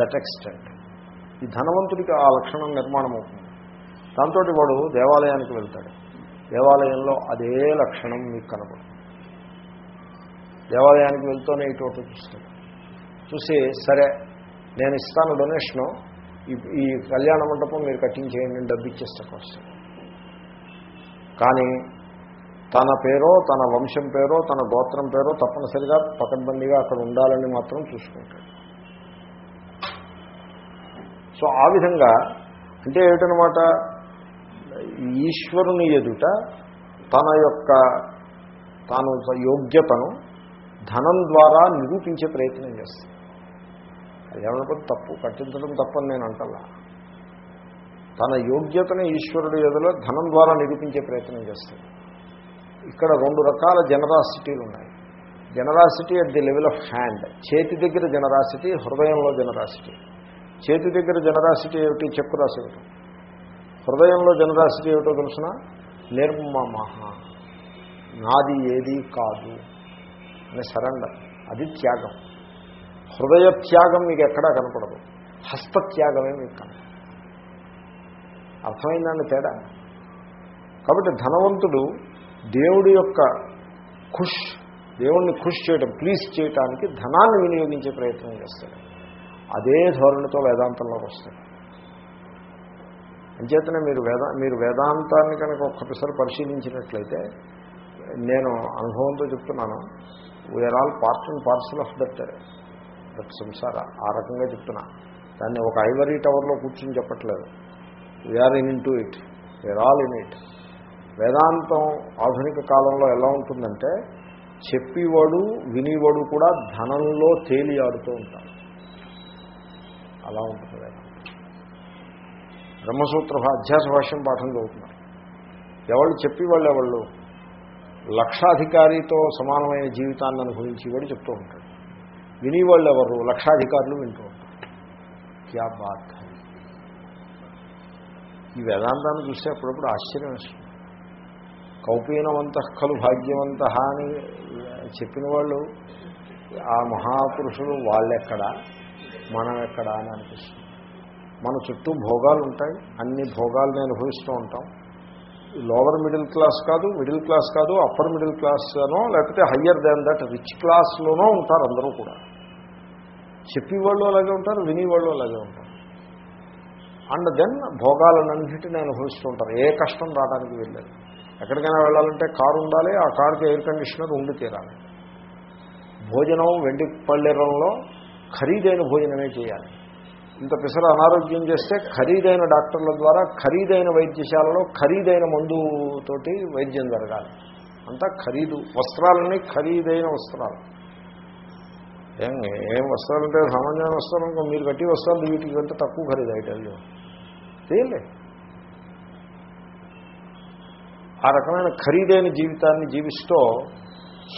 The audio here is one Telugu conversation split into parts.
That extent. ఈ ధనవంతుడికి ఆ లక్షణం నిర్మాణం అవుతుంది దాంతో వాడు దేవాలయానికి వెళ్తాడు. దేవాలయంలో అదే లక్షణం మీకు కనబడుతుంది దేవాలయానికి వెళ్తూనే ఇటువంటి చూస్తాడు. చూసి సరే నేను ఇస్తాను డొనేషను. ఈ ఈ కళ్యాణ మండపం మీరు కట్టించేయండి చేయండి డబ్బు ఇచ్చేస్తాను కానీ తన పేరో తన వంశం పేరో తన గోత్రం పేరో తప్పనిసరిగా పకడ్బందీగా అక్కడ ఉండాలని మాత్రం చూసుకుంటాడు. సో ఆ విధంగా అంటే ఏమిటనమాట ఈశ్వరుని ఎదుట తన యొక్క తాను యోగ్యతను ధనం ద్వారా నిరూపించే ప్రయత్నం చేస్తుంది. అది తప్పు కట్టించడం తప్పని నేను అంటలా తన యోగ్యతను ఈశ్వరుడు ఎదులో ధనం ద్వారా నిరూపించే ప్రయత్నం చేస్తుంది. ఇక్కడ రెండు రకాల జనరాసిటీలు ఉన్నాయి. Generosity at the level of hand చేతి దగ్గర జనరాసిటీ హృదయంలో జనరాసిటీ. చేతి దగ్గర జనరాసిటీ ఏమిటి? చెక్కు రాసేయటం హృదయంలో జనరాసిటీ ఏమిటో తెలిసిన? నిర్మమహ. నాది ఏది కాదు. అని సరెండర్. అది త్యాగం. హృదయ త్యాగం మీకు ఎక్కడా కనపడదు. హస్తత్యాగమే మీకు కనపడదు. అర్థమైందండి తేడా? కాబట్టి ధనవంతుడు దేవుడి యొక్క ఖుష్ దేవుణ్ణి ఖుష్ చేయడం ప్లీజ్ చేయటానికి ధనాన్ని వినియోగించే ప్రయత్నం చేస్తాడు. అదే ధోరణితో వేదాంతంలోకి వస్తుంది అంచేతనే మీరు వేదా మీరు వేదాంతాన్ని కనుక ఒక్కసారి పరిశీలించినట్లయితే నేను అనుభవంతో చెప్తున్నాను we are all part and parcel of that that సంసార ఆ రకంగా చెప్తున్నా. దాన్ని ఒక ఐవరీ టవర్లో కూర్చుని చెప్పట్లేదు. We are in into it we are all in it వేదాంతం ఆధునిక కాలంలో ఎలా ఉంటుందంటే చెప్పేవాడు వినేవాడు కూడా ధనంలో తేలియాడుతూ ఉంటారు. అలా ఉంటుంది వేదాంతం బ్రహ్మసూత్ర అధ్యాస భాష్యం పాఠం చదువుతున్నారు. చెప్పి వాళ్ళే ఎవళ్ళు? లక్షాధికారితో సమానమైన జీవితాన్ని అనుభవించేవాడు చెప్తూ ఉంటాడు. వినేవాళ్ళు ఎవరు? లక్షాధికారులు వింటూ ఉంటారు. క్యా బాత్? ఈ వేదాంతాన్ని చూస్తే అప్పుడప్పుడు ఆశ్చర్యం వేస్తుంది. కౌపీనవంత ఖలు భాగ్యవంత అని చెప్పిన వాళ్ళు ఆ మహాపురుషులు వాళ్ళెక్కడా? మనం ఎక్కడ అని అనిపిస్తుంది. మన చుట్టూ భోగాలు ఉంటాయి అన్ని భోగాల్ని అనుభవిస్తూ ఉంటాం. లోవర్ మిడిల్ క్లాస్ కాదు మిడిల్ క్లాస్ కాదు అప్పర్ మిడిల్ క్లాస్లోనో లేకపోతే హయ్యర్ దాన్ దట్ రిచ్ క్లాస్లోనో ఉంటారు అందరూ కూడా. చెప్పేవాళ్ళు అలాగే ఉంటారు వినేవాళ్ళు అలాగే ఉంటారు. అండ్ దెన్ భోగాలన్నింటినీ అనుభవిస్తూ ఉంటారు ఏ కష్టం రావడానికి వెళ్ళలేదు ఎక్కడికైనా వెళ్ళాలంటే కారు ఉండాలి ఆ కారుకి ఎయిర్ కండిషనర్ ఉండి తీరాలి. భోజనం వెండి పళ్ళెరంలో ఖరీదైన భోజనమే చేయాలి. ఇంత పిసర అనారోగ్యం చేస్తే ఖరీదైన డాక్టర్ల ద్వారా ఖరీదైన వైద్యశాలలో ఖరీదైన మందుతోటి వైద్యం జరగాలి. అంతా ఖరీదు. వస్త్రాలన్నీ ఖరీదైన వస్త్రాలు. ఏం ఏం వస్త్రాలంటే సామాన్యమైన వస్త్రాలు అనుకో మీరు కట్టి వస్త్రాలు వీటికి కంటే తక్కువ ఖరీదు ఐటల్యం తేలే. ఆ రకమైన ఖరీదైన జీవితాన్ని జీవిస్తూ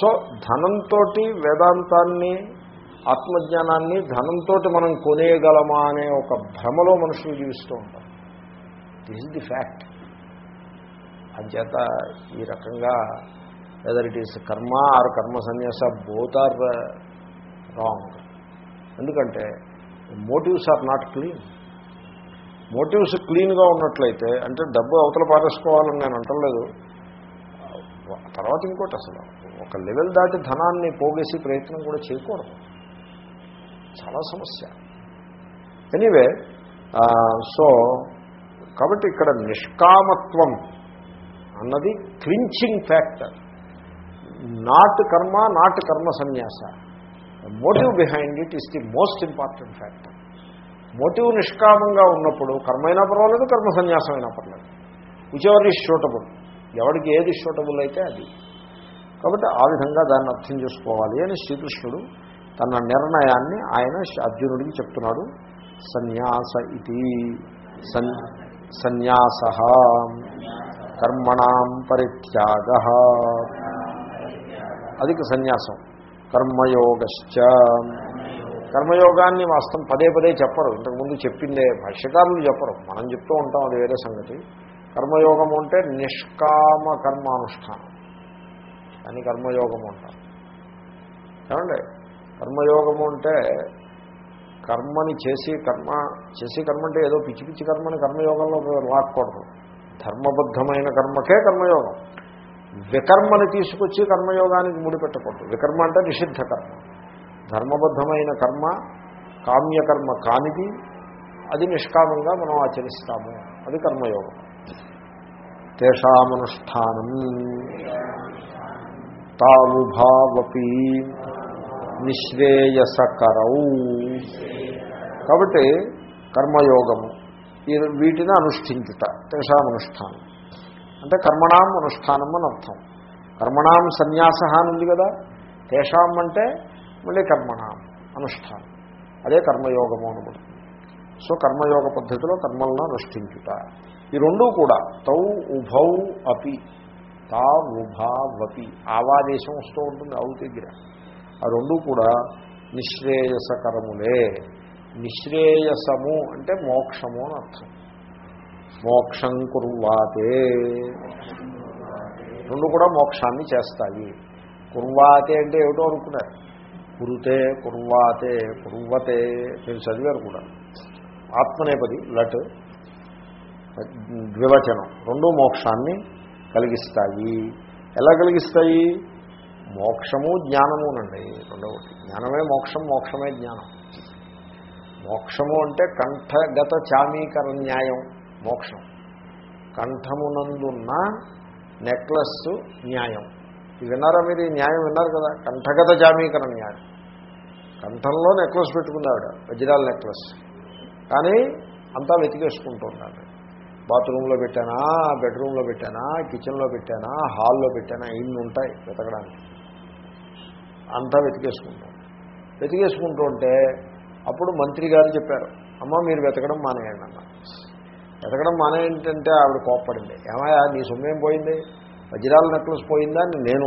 సో ధనంతో వేదాంతాన్ని ఆత్మజ్ఞానాన్ని ధనంతో మనం కొనేయగలమా అనే ఒక భ్రమలో మనుషులు జీవిస్తూ ఉంటారు. దిస్ ఇస్ ది ఫ్యాక్ట్ అంచేత ఈ రకంగా whether it is karma or karma sanyasa both are wrong ఎందుకంటే motives are not clean motives క్లీన్గా ఉన్నట్లయితే అంటే డబ్బు అవతల పారేసుకోవాలని నేను అంటలేదు. తర్వాత ఇంకోటి అసలు ఒక లెవెల్ దాటి ధనాన్ని పోగేసి ప్రయత్నం కూడా చేయకూడదు. చాలా సమస్య. ఎనీవే సో కాబట్టి ఇక్కడ నిష్కామత్వం అన్నది clinching factor not karma not karma sannyasa. Motive behind it is the most important factor motive నిష్కామంగా ఉన్నప్పుడు కర్మ అయినా పర్వాలేదు కర్మ సన్యాసం అయినా పర్లేదు విచ్ ఈజ్ షూటబుల్ ఎవరికి ఏది షూటబుల్ అయితే అది. కాబట్టి ఆ విధంగా దాన్ని అర్థం చేసుకోవాలి అని శ్రీకృష్ణుడు తన నిర్ణయాన్ని ఆయన అర్జునుడికి చెప్తున్నాడు. సన్యాస ఇది సన్ సన్యాస. కర్మణం పరిత్యాగ. అది సన్యాసం. కర్మయోగశ్చ. కర్మయోగాన్ని వాస్తవం పదే పదే చెప్పరు. ఇంతకుముందు చెప్పిందే భాష్యకారులు చెప్పరు. మనం చెప్తూ ఉంటాం అది వేరే సంగతి. కర్మయోగం అంటే నిష్కామ కర్మానుష్ఠానం. అని కర్మయోగం అంటారు. ఏమండి? కర్మయోగము అంటే కర్మని చేసి కర్మ చేసి కర్మ అంటే ఏదో పిచ్చి పిచ్చి కర్మని కర్మయోగంలో లాక్కూడదు ధర్మబద్ధమైన కర్మకే కర్మయోగం. వికర్మని తీసుకొచ్చి కర్మయోగానికి ముడిపెట్టకూడదు. వికర్మ అంటే నిషిద్ధ కర్మ. ధర్మబద్ధమైన కర్మ కామ్యకర్మ కానిది అది నిష్కామంగా మనం ఆచరిస్తాము. అది కర్మయోగం. తేషామనుష్ఠానం. తావుభావపి నిశ్రేయసకరౌ. కాబట్టి కర్మయోగము వీటిని అనుష్ఠించుట తేషామనుష్ఠానం అంటే కర్మణాం అనుష్ఠానం అని అర్థం. కర్మణాం సన్యాస అని ఉంది కదా తేషాం అంటే మళ్ళీ కర్మణాం అనుష్ఠానం. అదే కర్మయోగము అనబడుతుంది సో కర్మయోగ పద్ధతిలో కర్మలను అనుష్ఠించుట. ఈ రెండూ కూడా తౌ ఉభౌ అపి తా ఉభావపి ఆవాదేశం వస్తూ ఉంటుంది అవు దగ్గర. ఆ రెండు కూడా నిశ్రేయసకరములే. నిశ్రేయసము అంటే మోక్షము అని అర్థం. మోక్షం కుర్వాతే. రెండు కూడా మోక్షాన్ని చేస్తాయి. కుర్వాతే అంటే ఏమిటో అనుకున్నారు. కురుతే కుర్వాతే కుర్వతే. మీరు చదివారు కూడా. ఆత్మనేపది లట్ ద్వివచనం. రెండు మోక్షాన్ని కలిగిస్తాయి. ఎలా కలిగిస్తాయి? మోక్షము జ్ఞానమునండి రెండవది. జ్ఞానమే మోక్షం మోక్షమే జ్ఞానం. మోక్షము అంటే కంఠగత చామీకర న్యాయం మోక్షం. కంఠమునందున్న నెక్లెస్ న్యాయం. ఇది విన్నారా మీరు? ఈ న్యాయం విన్నారు కదా? కంఠగత జామీకర న్యాయం. కంఠంలో నెక్లెస్ పెట్టుకుంది ఆవిడ వజ్రాల నెక్లెస్. కానీ అంతా వెతికేసుకుంటున్నాడు. బాత్రూంలో పెట్టానా బెడ్రూమ్లో పెట్టానా కిచెన్లో పెట్టానా హాల్లో పెట్టానా ఇన్ని ఉంటాయి వెతకడానికి. అంతా వెతికేసుకుంటాం. వెతికేసుకుంటూ ఉంటే అప్పుడు మంత్రి గారు చెప్పారు అమ్మ మీరు వెతకడం మానేయండి అన్న. వెతకడం మానేయంటే ఆవిడ కోప్పడింది. ఏమయ్యా నీ సొమ్మేం పోయింది? వజ్రాల నెక్లెస్ పోయిందా? అని నేను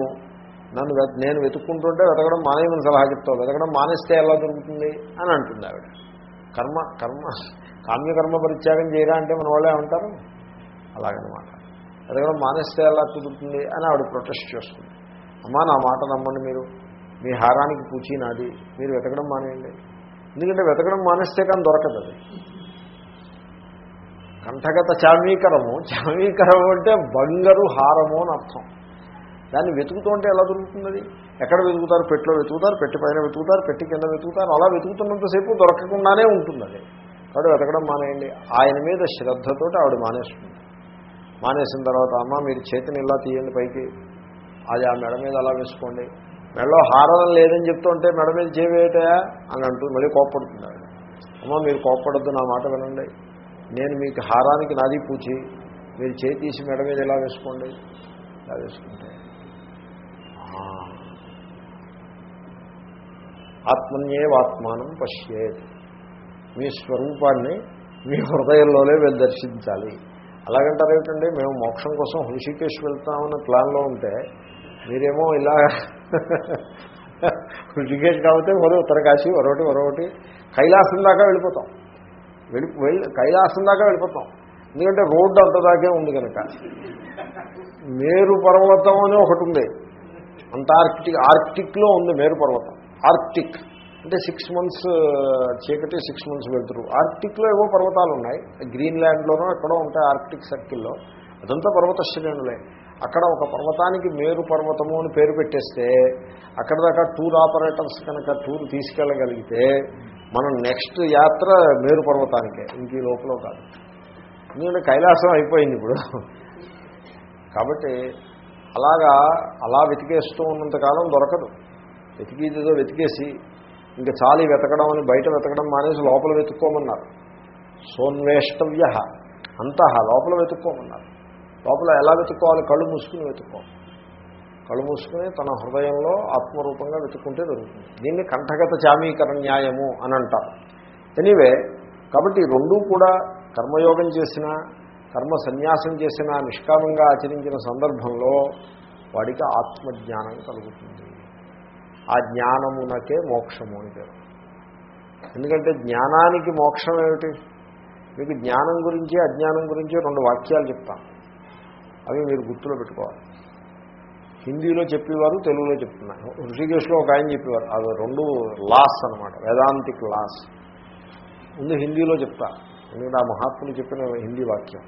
నన్ను వెత- నేను వెతుక్కుంటుంటే వెతకడం మానేయమని సలహా చెప్తావు. వెతకడం మానేస్తే ఎలా దొరుకుతుంది? అని అంటుంది ఆవిడ. కర్మ కర్మ కామ్యకర్మ పరిత్యాగం చేయరా అంటే మన వాళ్ళే ఏమంటారు? అలాగనమాట. వెతకడం మానేస్తే ఎలా కుదురుతుంది? అని ఆవిడ ప్రొటెస్ట్ చేస్తుంది అమ్మా నా మాట నమ్మండి మీరు. మీ హారానికి పూచి నాది మీరు వెతకడం మానేయండి. ఎందుకంటే వెతకడం మానేస్తే కానీ దొరకదు అది. కంఠగత చామీకరము చామీకరము అంటే బంగారు హారము అని అర్థం. దాన్ని వెతుకుతుంటే ఎలా దొరుకుతుంది ఎక్కడ వెతుకుతారు? పెట్టిలో వెతుకుతారు పెట్టి పైన వెతుకుతారు పెట్టి కింద వెతుకుతారు అలా వెతుకుతున్నంతసేపు దొరకకుండానే ఉంటుంది అది. కాబట్టి వెతకడం మానేయండి. ఆయన మీద శ్రద్ధతోటి ఆవిడ మానేస్తుంది. మానేసిన తర్వాత అమ్మ మీరు చేతిని ఇలా తీయండి పైకి. అది ఆ మెడ మీద అలా వేసుకోండి. మెడలో హారం లేదని చెప్తుంటే మెడ మీద చేవేటయా అని అంటుంది మళ్ళీ కోప్పడుతుంది ఆవిడ అమ్మ మీరు కోప్పడద్దు నా మాట వినండి. నేను మీకు హారానికి నాది పూచి. మీరు చేయి తీసి మెడ మీద ఎలా వేసుకోండి? ఇలా వేసుకుంటే. ఆత్మన్యేవాత్మానం పశ్యేత్. మీ స్వరూపాన్ని మీ హృదయంలోనే వెళ్ళి దర్శించాలి. అలాగంటారు ఏమిటండి మేము మోక్షం కోసం హృషికేశ్ వెళ్తామన్న ప్లాన్లో ఉంటే మీరేమో ఇలా ఋషికేష్ కాబట్టి మరో ఉత్తరకాశి మరొకటి మరొకటి. కైలాసం దాకా వెళ్ళిపోతాం. వెళ్ళి వెళ్ళి కైలాసం దాకా వెళ్ళిపోతాం. ఎందుకంటే రోడ్డు అంత దాకే ఉంది కనుక. మేరు పర్వతం అని ఒకటి ఉంది. అంటార్కిటిక్ ఆర్కిటిక్లో ఉంది మేరు పర్వతం. ఆర్కిటిక్. అంటే సిక్స్ మంత్స్ చీకటి సిక్స్ మంత్స్ వెళ్తురు. ఆర్కిటిక్లో ఏవో పర్వతాలు ఉన్నాయి. గ్రీన్లాండ్లోనో ఎక్కడో ఉంటాయి ఆర్కిటిక్ సర్కిల్లో. అదంతా పర్వత శ్రేణులే అక్కడ ఒక పర్వతానికి మేరు పర్వతము అని పేరు పెట్టేస్తే అక్కడ దాకా టూర్ ఆపరేటర్స్ కనుక టూర్ తీసుకెళ్ళగలిగితే మనం నెక్స్ట్ యాత్ర మేరు పర్వతానికే. ఇంక ఈ లోపల కాదు. ఎందుకంటే కైలాసం అయిపోయింది ఇప్పుడు. కాబట్టి అలాగా అలా వెతికేస్తూ ఉన్నంతకాలం దొరకదు. వెతికేదేదో వెతికేసి ఇంకా చాలి వెతకడం అని బయట వెతకడం మానేసి లోపల వెతుక్కోమన్నారు. సోన్వేష్టవ్య. అంతా లోపల వెతుక్కోమన్నారు. లోపల ఎలా వెతుక్కోవాలి? కళ్ళు మూసుకుని వెతుక్కోవాలి. కళ్ళు మూసుకుని తన హృదయంలో ఆత్మరూపంగా వెతుక్కుంటే దొరుకుతుంది. దీన్ని కంఠగత చామీకర న్యాయము అని అంటారు. ఎనీవే కాబట్టి రెండూ కూడా కర్మయోగం చేసిన కర్మ సన్యాసం చేసిన నిష్కామంగా ఆచరించిన సందర్భంలో వాడికి ఆత్మజ్ఞానం కలుగుతుంది. ఆ జ్ఞానమునకే మోక్షము అని పేరు. ఎందుకంటే జ్ఞానానికి మోక్షం ఏమిటి? మీకు జ్ఞానం గురించి అజ్ఞానం గురించి రెండు వాక్యాలు చెప్తాను. అవి మీరు గుర్తులో పెట్టుకోవాలి. హిందీలో చెప్పేవారు తెలుగులో చెప్తున్నారు. ఋషికేశ్లో ఒక ఆయన చెప్పేవారు. అది రెండు లాస్ అనమాట వేదాంతిక్ లాస్. ముందు హిందీలో చెప్తా. ఎందుకంటే ఆ మహాత్ములు చెప్పిన హిందీ వాక్యం.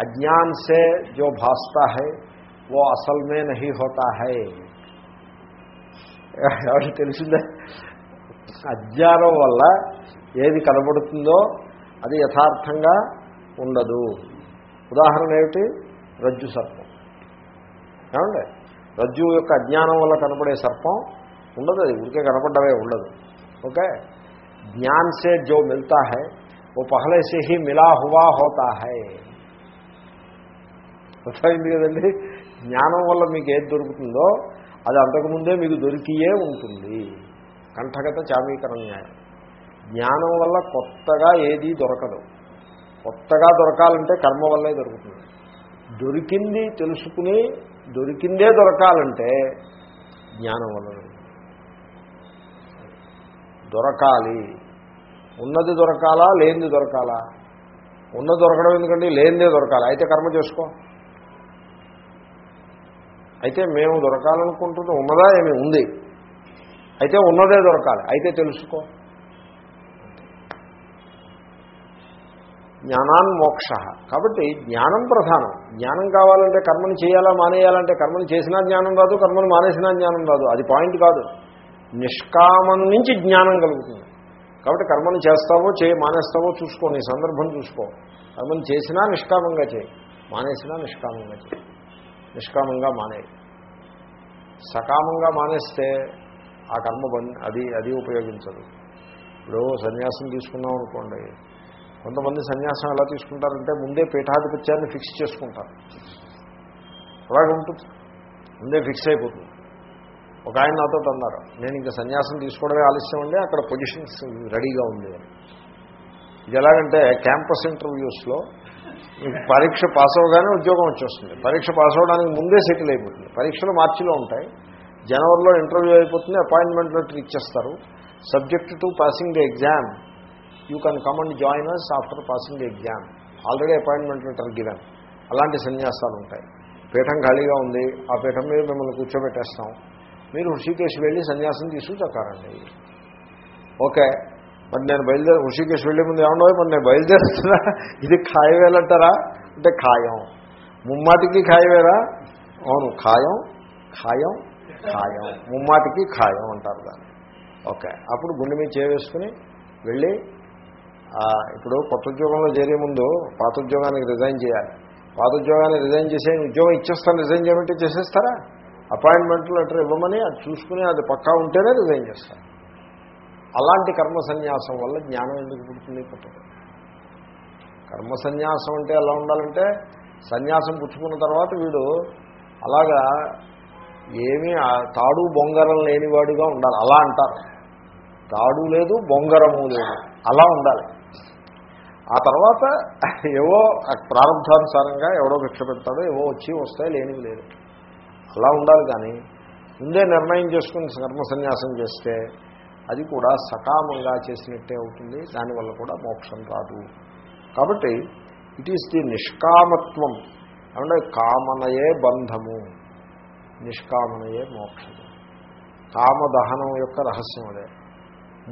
అజ్ఞాన్ సే జో భాస్తా హై ఓ అసల్మే మే హోతా హై. ఎవరికి తెలిసిందే? అజ్ఞానం వల్ల ఏది కనబడుతుందో అది యథార్థంగా ఉండదు. ఉదాహరణ ఏమిటి? రజ్జు సర్పం. ఏమండి? రజ్జు యొక్క అజ్ఞానం వల్ల కనపడే సర్పం ఉండదు అది ఊరికే కనపడ్డవే ఉండదు. ఓకే? జ్ఞాన్ సే జో మిల్తా హై ఓ పహలే సే హీ మిలా హువా హోతా హై. అర్థమైంది కదండి? జ్ఞానం వల్ల మీకు ఏది దొరుకుతుందో అది అంతకుముందే మీకు దొరికియే ఉంటుంది. కంఠగత చామీకరణ న్యాయం. జ్ఞానం వల్ల కొత్తగా ఏదీ దొరకదు. కొత్తగా దొరకాలంటే కర్మ వల్లే దొరుకుతుంది. దొరికింది తెలుసుకుని దొరికిందే దొరకాలంటే జ్ఞానం వలన దొరకాలి. ఉన్నది దొరకాలా లేనిది దొరకాలా? ఉన్నది దొరకడం ఎందుకంటే లేనిదే దొరకాలి. అయితే కర్మ చేసుకో. అయితే మేము దొరకాలనుకుంటుంది ఉన్నదా ఏమి ఉంది? అయితే ఉన్నదే దొరకాలి. అయితే తెలుసుకో. జ్ఞానాన్ మోక్ష. కాబట్టి జ్ఞానం ప్రధానం. జ్ఞానం కావాలంటే కర్మని చేయాలా మానేయాలంటే కర్మని చేసినా జ్ఞానం రాదు కర్మను మానేసినా జ్ఞానం రాదు అది పాయింట్ కాదు. నిష్కామం నుంచి జ్ఞానం కలుగుతుంది. కాబట్టి కర్మను చేస్తావో చేయి మానేస్తావో చూసుకో నీ సందర్భం చూసుకో. కర్మను చేసినా నిష్కామంగా చేయి. మానేసినా నిష్కామంగా చేయి. నిష్కామంగా మానే సకామంగా మానేస్తే ఆ కర్మ అది అది ఉపయోగించదు. ఇప్పుడు సన్యాసం తీసుకున్నాం అనుకోండి. కొంతమంది సన్యాసం ఎలా తీసుకుంటారంటే ముందే పీఠాధిపత్యాన్ని ఫిక్స్ చేసుకుంటారు. అలాగే ఉంటుంది. ముందే ఫిక్స్ అయిపోతుంది. ఒక ఆయన నాతో అన్నారు నేను ఇంకా సన్యాసం తీసుకోవడమే ఆలస్యం అండి అక్కడ పొజిషన్స్ రెడీగా ఉంది. ఇది ఎలాగంటే క్యాంపస్ ఇంటర్వ్యూస్లో మీకు పరీక్ష పాస్ అవగానే ఉద్యోగం వచ్చేస్తుంది. పరీక్ష పాస్ అవ్వడానికి ముందే సెటిల్ అయిపోతుంది. పరీక్షలు మార్చిలో ఉంటాయి. జనవరిలో ఇంటర్వ్యూ అయిపోతుంది అపాయింట్మెంట్ లెటర్ ఇచ్చేస్తారు. Subject to passing the exam you can come and join us after passing the exam. Already appointment letter given. అలాంటి సన్యాసాలు ఉంటాయి. పీఠం ఖాళీగా ఉంది. ఆ పీఠం మీద మిమ్మల్ని కూర్చోబెట్టేస్తాం. మీరు హృషికేశ్ వెళ్ళి సన్యాసం తీసుకుచక్కారండి ఓకే. మరి నేను బయలుదేరి హృషికేశ్ వెళ్ళే ముందు ఏమన్నా మరి నేను బయలుదేరుతున్నా. ఇది ఖాయవేలంటారా? అంటే ఖాయం. ముమ్మాటికి ఖాయవేరా? అవును ఖాయం ఖాయం ఖాయం. ముమ్మాటికి ఖాయం అంటారు దాన్ని. ఓకే. అప్పుడు గుండె మీద చేవేసుకుని వెళ్ళి ఇప్పుడు కొత్త ఉద్యోగంలో చేరే ముందు పాత ఉద్యోగానికి రిజైన్ చేయాలి. పాత ఉద్యోగాన్ని రిజైన్ చేసే ఉద్యోగం ఇచ్చేస్తాను రిజైన్ చేయమంటే చేసేస్తారా? అపాయింట్మెంట్ లెటర్ ఇవ్వమని అది చూసుకుని అది పక్కా ఉంటేనే రిజైన్ చేస్తారు. అలాంటి కర్మ సన్యాసం వల్ల జ్ఞానం ఎందుకు పుడుతుంది పుట్టదు కర్మ సన్యాసం అంటే ఎలా ఉండాలంటే సన్యాసం పుచ్చుకున్న తర్వాత వీడు అలాగా ఏమీ తాడు బొంగరం లేనివాడిగా ఉండాలి. అలా అంటారు. తాడు లేదు బొంగరము లేదు. అలా ఉండాలి. ఆ తర్వాత ఏవో ప్రారంభానుసారంగా ఎవడో భిక్ష పెడతాడో ఏవో వచ్చి వస్తాయి లేనివి లేదు అలా ఉండాలి కానీ ముందే నిర్ణయం చేసుకుని కర్మ సన్యాసం చేస్తే అది కూడా సకామంగా చేసినట్టే అవుతుంది దానివల్ల కూడా మోక్షం రాదు. కాబట్టి ఇట్ ఈస్ ది నిష్కామత్వం. అంటే కామనయే బంధము నిష్కామనయే మోక్షము. కామదహనం యొక్క రహస్యం అదే.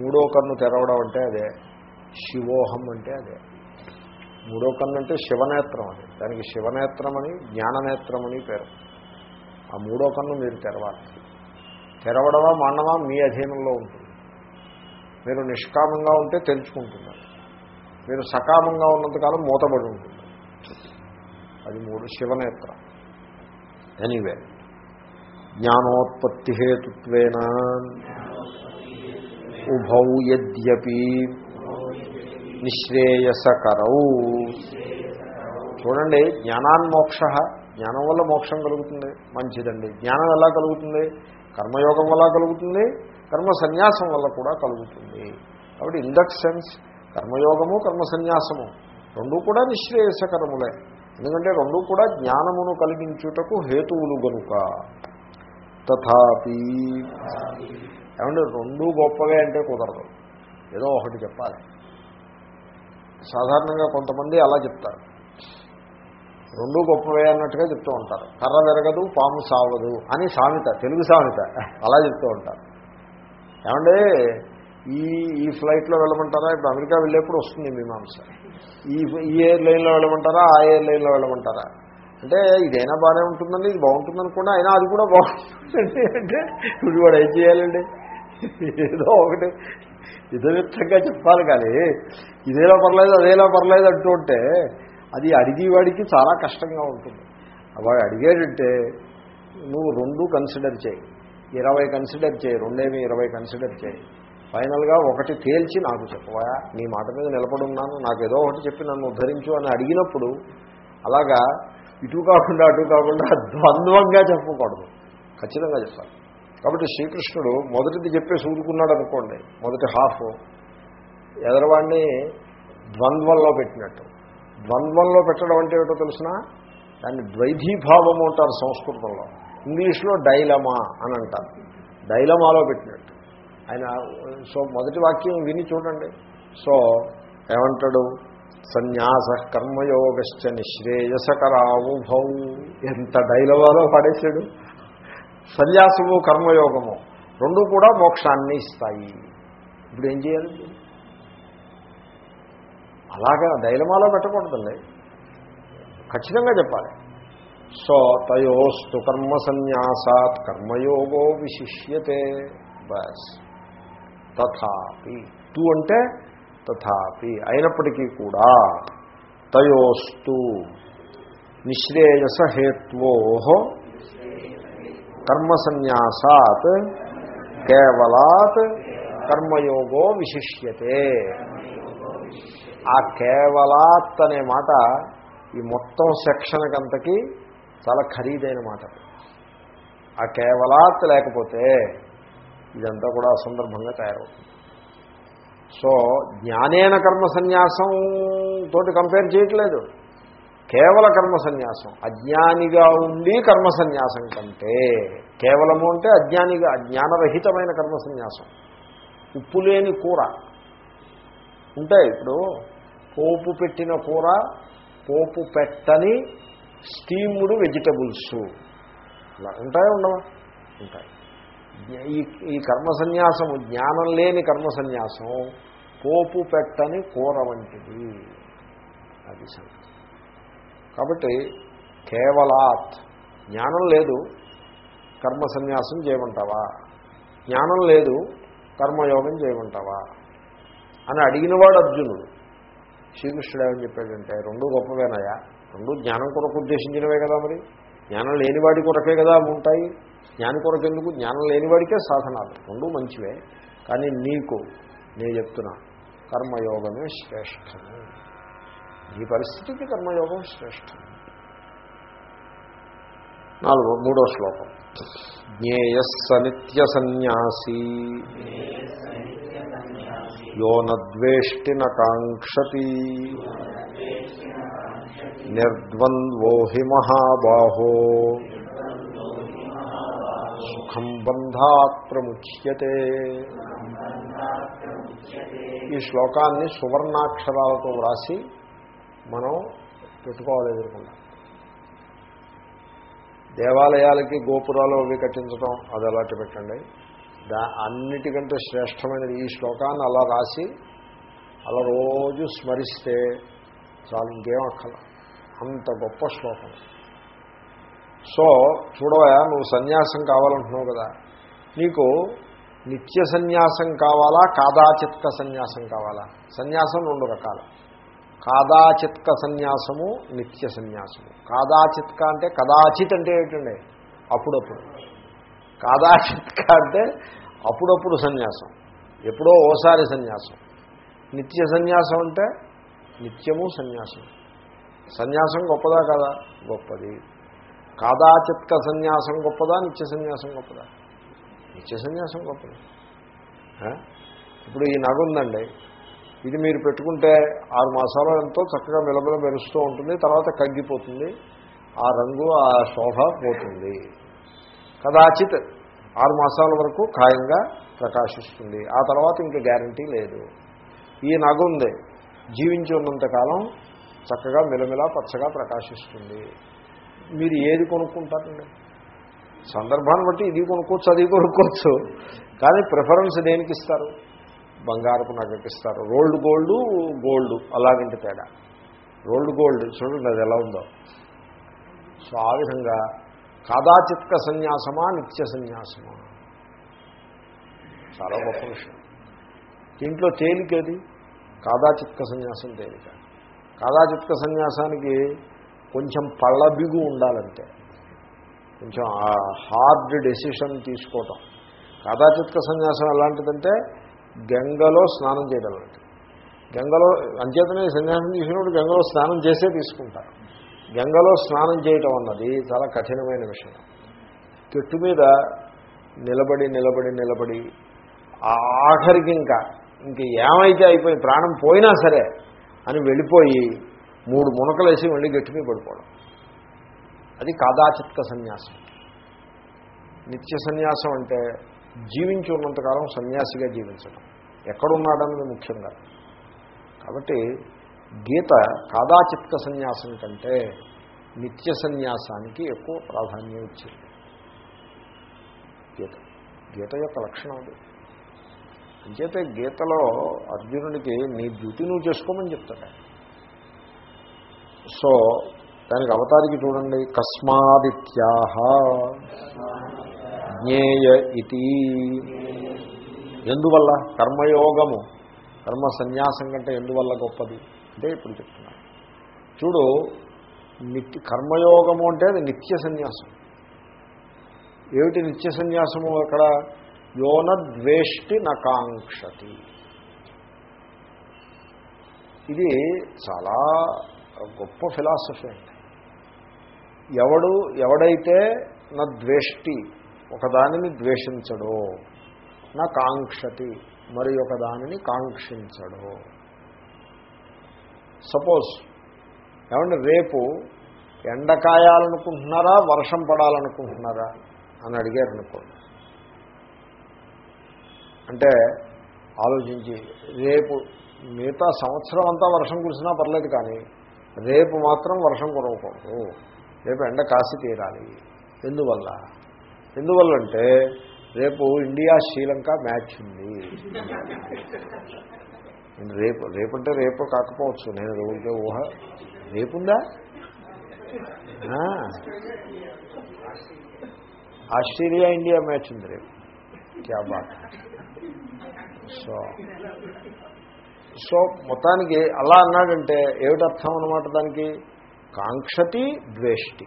మూడో కన్ను తెరవడం అంటే అదే. శివోహం అంటే అదే. మూడో కన్ను అంటే శివనేత్రం అని దానికి శివనేత్రం అని జ్ఞాననేత్రం అని పేరు. ఆ మూడో కన్ను మీరు తెరవాలి. తెరవడమా మానవా మీ అధీనంలో ఉంటుంది. మీరు నిష్కామంగా ఉంటే తెలుసుకుంటున్నారు మీరు సకామంగా ఉన్నంతకాలం మూతబడి ఉంటుంది. అది మూడు శివనేత్రం. ఎనీవే. జ్ఞానోత్పత్తి హేతుత్వేన ఉభౌ యద్యపి. నిశ్రేయసకరౌ. చూడండి జ్ఞానాన్మోక్ష జ్ఞానం వల్ల మోక్షం కలుగుతుంది. మంచిదండి. జ్ఞానం ఎలా కలుగుతుంది? కర్మయోగం వల్ల కలుగుతుంది. కర్మ సన్యాసం వల్ల కూడా కలుగుతుంది. కాబట్టి ఇన్ దట్ సెన్స్ కర్మయోగము కర్మ సన్యాసము రెండూ కూడా నిశ్రేయసకరములే. ఎందుకంటే రెండూ కూడా జ్ఞానమును కలిగించుటకు హేతువులు గనుక. తథాపి. ఏమంటే రెండూ గొప్పవే అంటే కుదరదు. ఏదో ఒకటి చెప్పాలి. సాధారణంగా కొంతమంది అలా చెప్తారు. రెండు గొప్పవే అన్నట్టుగా చెప్తూ ఉంటారు. కర్ర విరగదు పాము సావదు అని సామెత తెలుగు సామెత అలా చెప్తూ ఉంటారు. ఏమంటే ఈ ఈ ఫ్లైట్లో వెళ్ళమంటారా? ఇప్పుడు అమెరికా వెళ్ళేప్పుడు వస్తుంది మీమాంస ఈ ఈ ఎయిర్లైన్లో వెళ్ళమంటారా? ఆ ఎయిర్లైన్లో వెళ్ళమంటారా? అంటే ఇదైనా బాగానే ఉంటుందండి ఇది బాగుంటుంది అనుకోండి అయినా అది కూడా బాగుంటుందండి. అంటే ఇప్పుడు వాడు ఏం చేయాలండి? ఏదో ఒకటి ఇదవిత్తంగా చెప్పాలి కానీ ఇదేలా పర్లేదు అదేలా పర్లేదు అంటూ ఉంటే అది అడిగేవాడికి చాలా కష్టంగా ఉంటుంది. వాడు అడిగేటంటే నువ్వు రెండు కన్సిడర్ చేయి. ఇరవై కన్సిడర్ చేయి రెండేమి ఇరవై కన్సిడర్ చేయి. ఫైనల్గా ఒకటి తేల్చి నాకు చెప్పవా నీ మాట మీద నిలబడున్నాను నాకు ఏదో ఒకటి చెప్పి నన్ను ఉద్ధరించు అని అడిగినప్పుడు అలాగా ఇటు కాకుండా అటు కాకుండా ద్వంద్వంగా చెప్పకూడదు. ఖచ్చితంగా చెప్పాలి కాబట్టి శ్రీకృష్ణుడు మొదటిది చెప్పేసి ఊరుకున్నాడు అనుకోండి. మొదటి హాఫ్. ఎదరవాడిని ద్వంద్వంలో పెట్టినట్టు. ద్వంద్వంలో పెట్టడం అంటే ఏమిటో తెలిసిన? దాన్ని ద్వైధీభావం అంటారు సంస్కృతంలో. ఇంగ్లీష్లో డైలమా అని అంటారు. డైలమాలో పెట్టినట్టు. ఆయన సో మొదటి వాక్యం విని చూడండి. సో ఏమంటాడు? సన్యాస కర్మయోగశ్చ నిశ్రేయసకరావుభౌ ఎంత డైలమాలో పడేశాడు? సన్యాసము కర్మయోగము రెండు కూడా మోక్షాన్ని ఇస్తాయి. ఇప్పుడు ఏం చేయాలి? అలాగా డైలమాలో పెట్టకూడదండి. ఖచ్చితంగా చెప్పాలి. సో తయోస్తు కర్మ సన్యాసాత్ కర్మయోగో విశిష్యతే. బస్. తథాపి. తు అంటే తథాపి. అయినప్పటికీ కూడా తయోస్తు నిశ్రేయస హేత్వో కర్మసన్యాసాత్ కేవలాత్ కర్మయోగో విశిష్యతే. ఆ కేవలాత్ అనే మాట ఈ మొత్తం సెక్షన్కంతకీ చాలా ఖరీదైన మాట. ఆ కేవలాత్ లేకపోతే ఇదంతా కూడా అసందర్భంగా తయారవుతుంది. సో జ్ఞానేన కర్మ సన్యాసం తోటి కంపేర్ చేయట్లేదు. కేవల కర్మ సన్యాసం అజ్ఞానిగా ఉండి కర్మ సన్యాసం కంటే కేవలము అంటే అజ్ఞానిగా అజ్ఞానరహితమైన కర్మ సన్యాసం ఉప్పు లేని కూర. ఉంటాయి ఇప్పుడు. పోపు పెట్టిన కూర పోపు పెట్టని స్టీముడు వెజిటబుల్స్. ఇలా ఉంటాయా ఉండవా? ఉంటాయి. ఈ ఈ కర్మ సన్యాసము జ్ఞానం లేని కర్మ సన్యాసం పోపు పెట్టని కూర వంటిది. అది సంగతి. కాబట్టి కేవలాత్. జ్ఞానం లేదు కర్మ సన్యాసం చేయమంటావా? జ్ఞానం లేదు కర్మయోగం చేయమంటావా? అని అడిగినవాడు అర్జునుడు. శ్రీకృష్ణుడు ఏమని చెప్పాడంటే రెండు గొప్పవేనాయా రెండు జ్ఞానం కొరకు ఉద్దేశించినవే కదా మరి. జ్ఞానం లేనివాడి కొరకే కదా ఉంటాయి. జ్ఞాని కొరకెందుకు జ్ఞానం లేనివాడికే సాధనాలు. రెండు మంచివే. కానీ నీకు నేను చెప్తున్నా కర్మయోగమే శ్రేష్టము ఈ పరిస్థితికి కర్మయోగం శ్రేష్టం నాలుగో మూడో శ్లోకం. జ్ఞేయస్స నిత్య సన్యాసీ యోనద్వేష్టిన కాంక్షతి నిర్ద్వంద్వో హి మహాబాహో. సుఖం బంధాత్ ప్రముచ్యతే. ఈ శ్లోకాన్ని సువర్ణాక్షరాలతో వ్రాసి మనం పెట్టుకోవాలి ఎదుర్కొన్నా దేవాలయాలకి గోపురాలు అవి కట్టించడం అది అలాంటి పెట్టండి. దా అన్నిటికంటే శ్రేష్టమైనది ఈ శ్లోకాన్ని అలా రాసి అలా రోజు స్మరిస్తే చాలు ఇంకేం అక్కల అంత గొప్ప శ్లోకం. సో చూడవా నువ్వు సన్యాసం కావాలంటున్నావు కదా. నీకు నిత్య సన్యాసం కావాలా కాదాచిత్క సన్యాసం కావాలా? సన్యాసం రెండు రకాలు. కాదాచిత్క సన్యాసము నిత్య సన్యాసము కాదాచిత్క అంటే కదాచిత్ అంటే ఏమిటండి అప్పుడప్పుడు. కాదాచిత్క అంటే అప్పుడప్పుడు సన్యాసం. ఎప్పుడో ఓసారి సన్యాసం. నిత్య సన్యాసం అంటే నిత్యము సన్యాసం. సన్యాసం గొప్పదా కదా? గొప్పది. కాదాచిత్క సన్యాసం గొప్పదా? నిత్య సన్యాసం గొప్పదా? నిత్య సన్యాసం గొప్పది ఇప్పుడు ఈ నగ ఉందండి ఇది మీరు పెట్టుకుంటే ఆరు మాసాలు ఎంతో చక్కగా మిలమిల మెరుస్తూ ఉంటుంది తర్వాత కగ్గిపోతుంది ఆ రంగు ఆ శోభ పోతుంది. కదాచిత్ ఆరు మాసాల వరకు ఖాయంగా ప్రకాశిస్తుంది. ఆ తర్వాత ఇంకా గ్యారంటీ లేదు. ఈ నగ ఉంది జీవించి ఉన్నంతకాలం చక్కగా మిలమిలా పచ్చగా ప్రకాశిస్తుంది. మీరు ఏది కొనుక్కుంటారండి? సందర్భాన్ని బట్టి ఇది కొనుక్కోవచ్చు అది కొనుక్కోవచ్చు. కానీ ప్రిఫరెన్స్ దేనికి ఇస్తారు? బంగారపు నగకిస్తారు రోల్డ్ గోల్డ్ గోల్డ్ అలాగంటి తేడా. రోల్డ్ గోల్డ్ చూడండి అది ఎలా ఉందో. సో ఆ విధంగా కాదాచిత్క సన్యాసమా నిత్య సన్యాసమా? చాలా గొప్ప విషయం. దీంట్లో తేలికేది? కాదాచిత్క సన్యాసం తేలిక. కాదాచిత్క సన్యాసానికి కొంచెం పళ్ళబిగు ఉండాలంటే. కొంచెం హార్డ్ డెసిషన్ తీసుకోవటం. కాదాచిత్క సన్యాసం ఎలాంటిదంటే గంగలో స్నానం చేయడం గంగలో అంచేతనే సన్యాసం తీసుకున్నప్పుడు గంగలో స్నానం చేసే తీసుకుంటారు. గంగలో స్నానం చేయటం అన్నది చాలా కఠినమైన విషయం. చెట్టు మీద నిలబడి నిలబడి నిలబడి ఆఖరికి ఇంకా ఇంక ఏమైతే అయిపోయి ప్రాణం పోయినా సరే అని వెళ్ళిపోయి మూడు మునకలేసి మళ్ళీ గట్టి మీద పడిపోవడం అది కాదాచిత్క సన్యాసం. నిత్య సన్యాసం అంటే జీవించి ఉన్నంతకాలం సన్యాసిగా జీవించడం ఎక్కడున్నాడన్నది ముఖ్యంగా. కాబట్టి గీత కాదాచిత్క సన్యాసం కంటే నిత్య సన్యాసానికి ఎక్కువ ప్రాధాన్యం ఇచ్చింది గీత. గీత యొక్క లక్షణం అది. అంచేతే గీతలో అర్జునుడికి నీ డ్యూటీ నువ్వు చేసుకోమని చెప్తాడు సో దానికి అవతారికి చూడండి. కస్మాదిత్యాహ. జ్ఞేయ ఇది ఎందువల్ల? కర్మయోగము. కర్మ సన్యాసం కంటే ఎందువల్ల గొప్పది? అంటే ఇప్పుడు చెప్తున్నాను. చూడు నిత్య కర్మయోగము అంటే అది నిత్య సన్యాసం. ఏమిటి నిత్య సన్యాసము? అక్కడ యోన ద్వేష్టి నకాంక్షతి. ఇది చాలా గొప్ప ఫిలాసఫీ అండి. ఎవడు ఎవడైతే నా ద్వేష్టి ఒకదానిని ద్వేషించడో నా కాంక్షతి మరి ఒక దానిని కాంక్షించడు. సపోజ్ ఏమంటే రేపు ఎండ కాయాలనుకుంటున్నారా వర్షం పడాలనుకుంటున్నారా అని అడిగారు అనుకోండి అంటే ఆలోచించి రేపు మిగతా సంవత్సరం అంతా వర్షం కురిసినా పర్లేదు కానీ రేపు మాత్రం వర్షం కురవకూడదు. రేపు ఎండ కాసి తీరాలి. ఎందువల్ల? ఎందువల్లంటే రేపు ఇండియా శ్రీలంక మ్యాచ్ ఉంది. రేపు రేపంటే రేపు కాకపోవచ్చు. నేను రోజుకే ఊహ. రేపుందా? ఆస్ట్రేలియా ఇండియా మ్యాచ్ ఉంది రేపు. క్యా బాట్ సో సో మొత్తానికి అలా అన్నాడంటే ఏమిటర్థం అనమాట దానికి? కాంక్షతి ద్వేష్టి.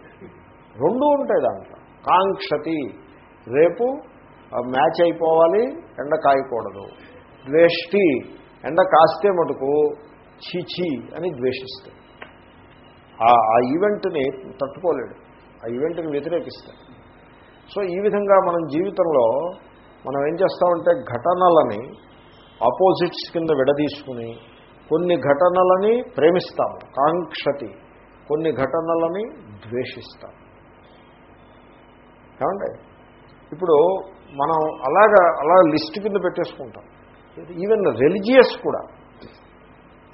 రెండు ఉంటాయి దాంట్లో. కాంక్షతి. రేపు మ్యాచ్ అయిపోవాలి ఎండ కాయకూడదు. ద్వేష్టి. ఎండ కాస్తే మటుకు చీచి అని ద్వేషిస్తాడు. ఆ ఈవెంట్ని తట్టుకోలేడు. ఆ ఈవెంట్ని వ్యతిరేకిస్తాడు. సో ఈ విధంగా మనం జీవితంలో మనం ఏం చేస్తామంటే ఘటనలని ఆపోజిట్స్ కింద విడదీసుకుని కొన్ని ఘటనలని ప్రేమిస్తాము. కాంక్షతి. కొన్ని ఘటనలని ద్వేషిస్తాం ఏమండి? ఇప్పుడు మనం అలాగా అలా లిస్ట్ కింద పెట్టేసుకుంటాం. ఈవెన్ రిలీజియస్ కూడా.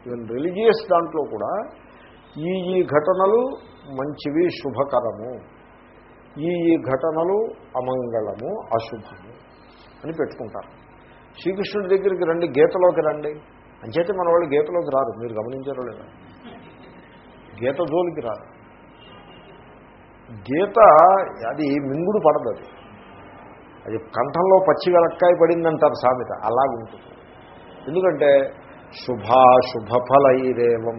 ఈవెన్ రిలీజియస్ దాంట్లో కూడా ఈ ఈ ఘటనలు మంచివి శుభకరము. ఈ ఈ ఘటనలు అమంగళము అశుభము అని పెట్టుకుంటారు. శ్రీకృష్ణుడి దగ్గరికి రండి గీతలోకి రండి. అంచేతే మన వాళ్ళు గీతలోకి రారు. మీరు గమనించారో లేదా? గీత జోలికి రారు. గీత అది మింగుడు పడదు అది. అది కంఠంలో పచ్చి వెలక్కాయ పడిందంటారు సామెత అలాగుంటుంది ఎందుకంటే శుభాశుభఫలైరేవం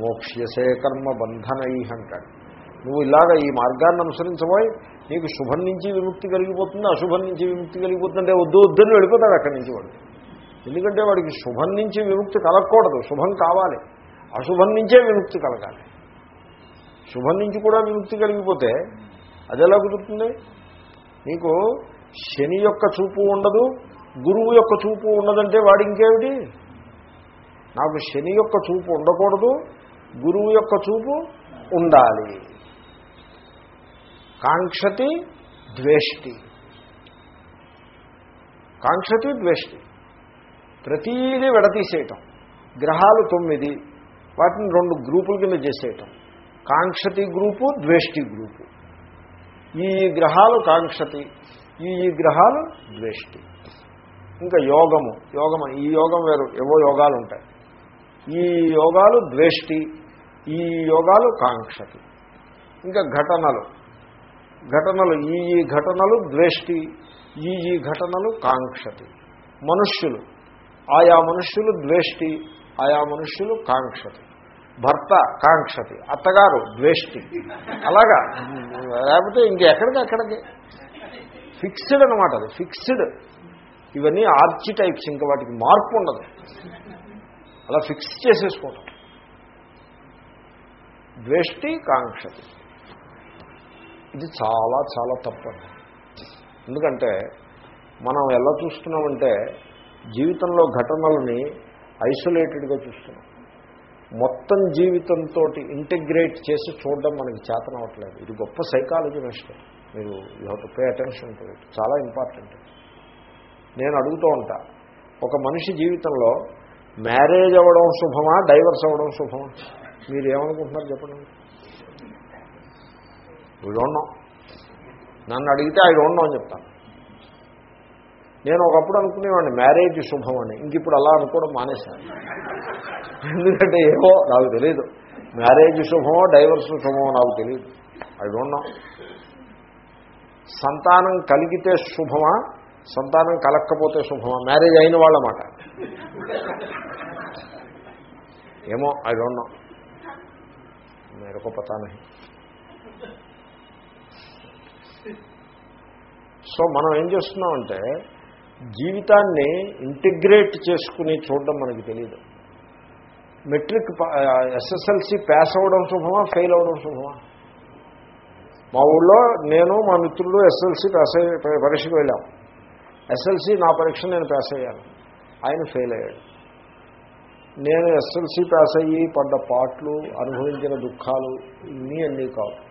మోక్ష్యసే కర్మ బంధనై అంటాడు నువ్వు ఇలాగ ఈ మార్గాన్ని అనుసరించబోయి నీకు శుభం నుంచి విముక్తి కలిగిపోతుంది అశుభం నుంచి విముక్తి కలిగిపోతుందంటే వద్దు వద్దని వెళ్ళిపోతాడు అక్కడి నుంచి వాడు. ఎందుకంటే వాడికి శుభం నుంచి విముక్తి కలగకూడదు శుభం కావాలి. అశుభం నుంచే విముక్తి కలగాలి. శుభం నుంచి కూడా విముక్తి కలిగిపోతే అది ఎలా కుదురుతుంది? నీకు శని యొక్క చూపు ఉండదు గురువు యొక్క చూపు ఉండదంటే వాడి ఇంకేమిటి? నాకు శని యొక్క చూపు ఉండకూడదు గురువు యొక్క చూపు ఉండాలి. కాంక్షతి ద్వేష్టి. కాంక్షతి ద్వేష్టి. ప్రతీది విడతీసేయటం. గ్రహాలు తొమ్మిది వాటిని రెండు గ్రూపుల కింద చేసేయటం. కాంక్షతి గ్రూపు ద్వేష్టి గ్రూపు. ఈ గ్రహాలు కాంక్షతి ఈ గ్రహాలు ద్వేష్టి. ఇంకా యోగము యోగము ఈ యోగం వేరు ఏవో యోగాలు ఉంటాయి. ఈ యోగాలు ద్వేష్టి ఈ యోగాలు కాంక్షతి. ఇంకా ఘటనలు ఘటనలు ఈ ఈ ఘటనలు ద్వేష్టి ఈ ఈ ఘటనలు కాంక్షతి. మనుష్యులు ఆయా మనుష్యులు ద్వేష్టి ఆయా మనుష్యులు కాంక్షతి. భర్త కాంక్షతి అత్తగారు ద్వేష్టి. అలాగా? లేకపోతే ఇంకెక్కడికి అక్కడికి? ఫిక్స్డ్ అనమాట అది ఫిక్స్డ్. ఇవన్నీ ఆర్చి టైప్స్ ఇంకా వాటికి మార్పు ఉండదు. అలా ఫిక్స్ చేసేసుకోవటం. ద్వేష్టి కాంక్షతి. ఇది చాలా చాలా తప్పండి. ఎందుకంటే మనం ఎలా చూస్తున్నామంటే జీవితంలో ఘటనలని ఐసోలేటెడ్గా చూస్తున్నాం. మొత్తం జీవితంతో ఇంటిగ్రేట్ చేసి చూడడం మనకి చేతనవట్లేదు ఇది గొప్ప సైకాలజీ విషయం మీరు you have to pay attention to it చాలా ఇంపార్టెంట్ నేను అడుగుతూ ఉంటా ఒక మనిషి జీవితంలో మ్యారేజ్ అవ్వడం శుభమా డైవర్స్ అవ్వడం శుభమా? మీరు ఏమనుకుంటున్నారు చెప్పండి. వీ నన్ను అడిగితే ఆయన ఉన్నాం అని చెప్తాను. నేను ఒకప్పుడు అనుకునేవాడిని మ్యారేజ్ శుభం అని. ఇంక ఇప్పుడు అలా అనుకోవడం మానేశాను. ఎందుకంటే ఏమో నాకు తెలియదు మ్యారేజ్ శుభమో డైవర్స్ శుభమో నాకు తెలియదు ఐ డోంట్ నో. సంతానం కలిగితే శుభమా సంతానం కలక్కపోతే శుభమా? మ్యారేజ్ అయిన వాళ్ళమాట. ఏమో ఐ డోంట్ నో. మేరకు పతా నహి సో మనం ఏం చేస్తున్నామంటే జీవితాన్ని ఇంటిగ్రేట్ చేసుకుని చూడడం మనకి తెలియదు మెట్రిక్ ఎస్ఎస్ఎల్సి పాస్ అవ్వడం శుభమా ఫెయిల్ అవ్వడం శుభమా? మా ఊళ్ళో నేను మా మిత్రుడు ఎస్ఎల్సి పాస్ అయ్యి పరీక్షకు వెళ్ళాం. ఎస్ఎల్సి నా పరీక్ష నేను పాస్ అయ్యాను. ఆయన ఫెయిల్ అయ్యాడు. నేను ఎస్ఎల్సి పాస్ అయ్యి పడ్డ పాటలు అనుభవించిన దుఃఖాలు ఇన్ని అన్నీ కావు.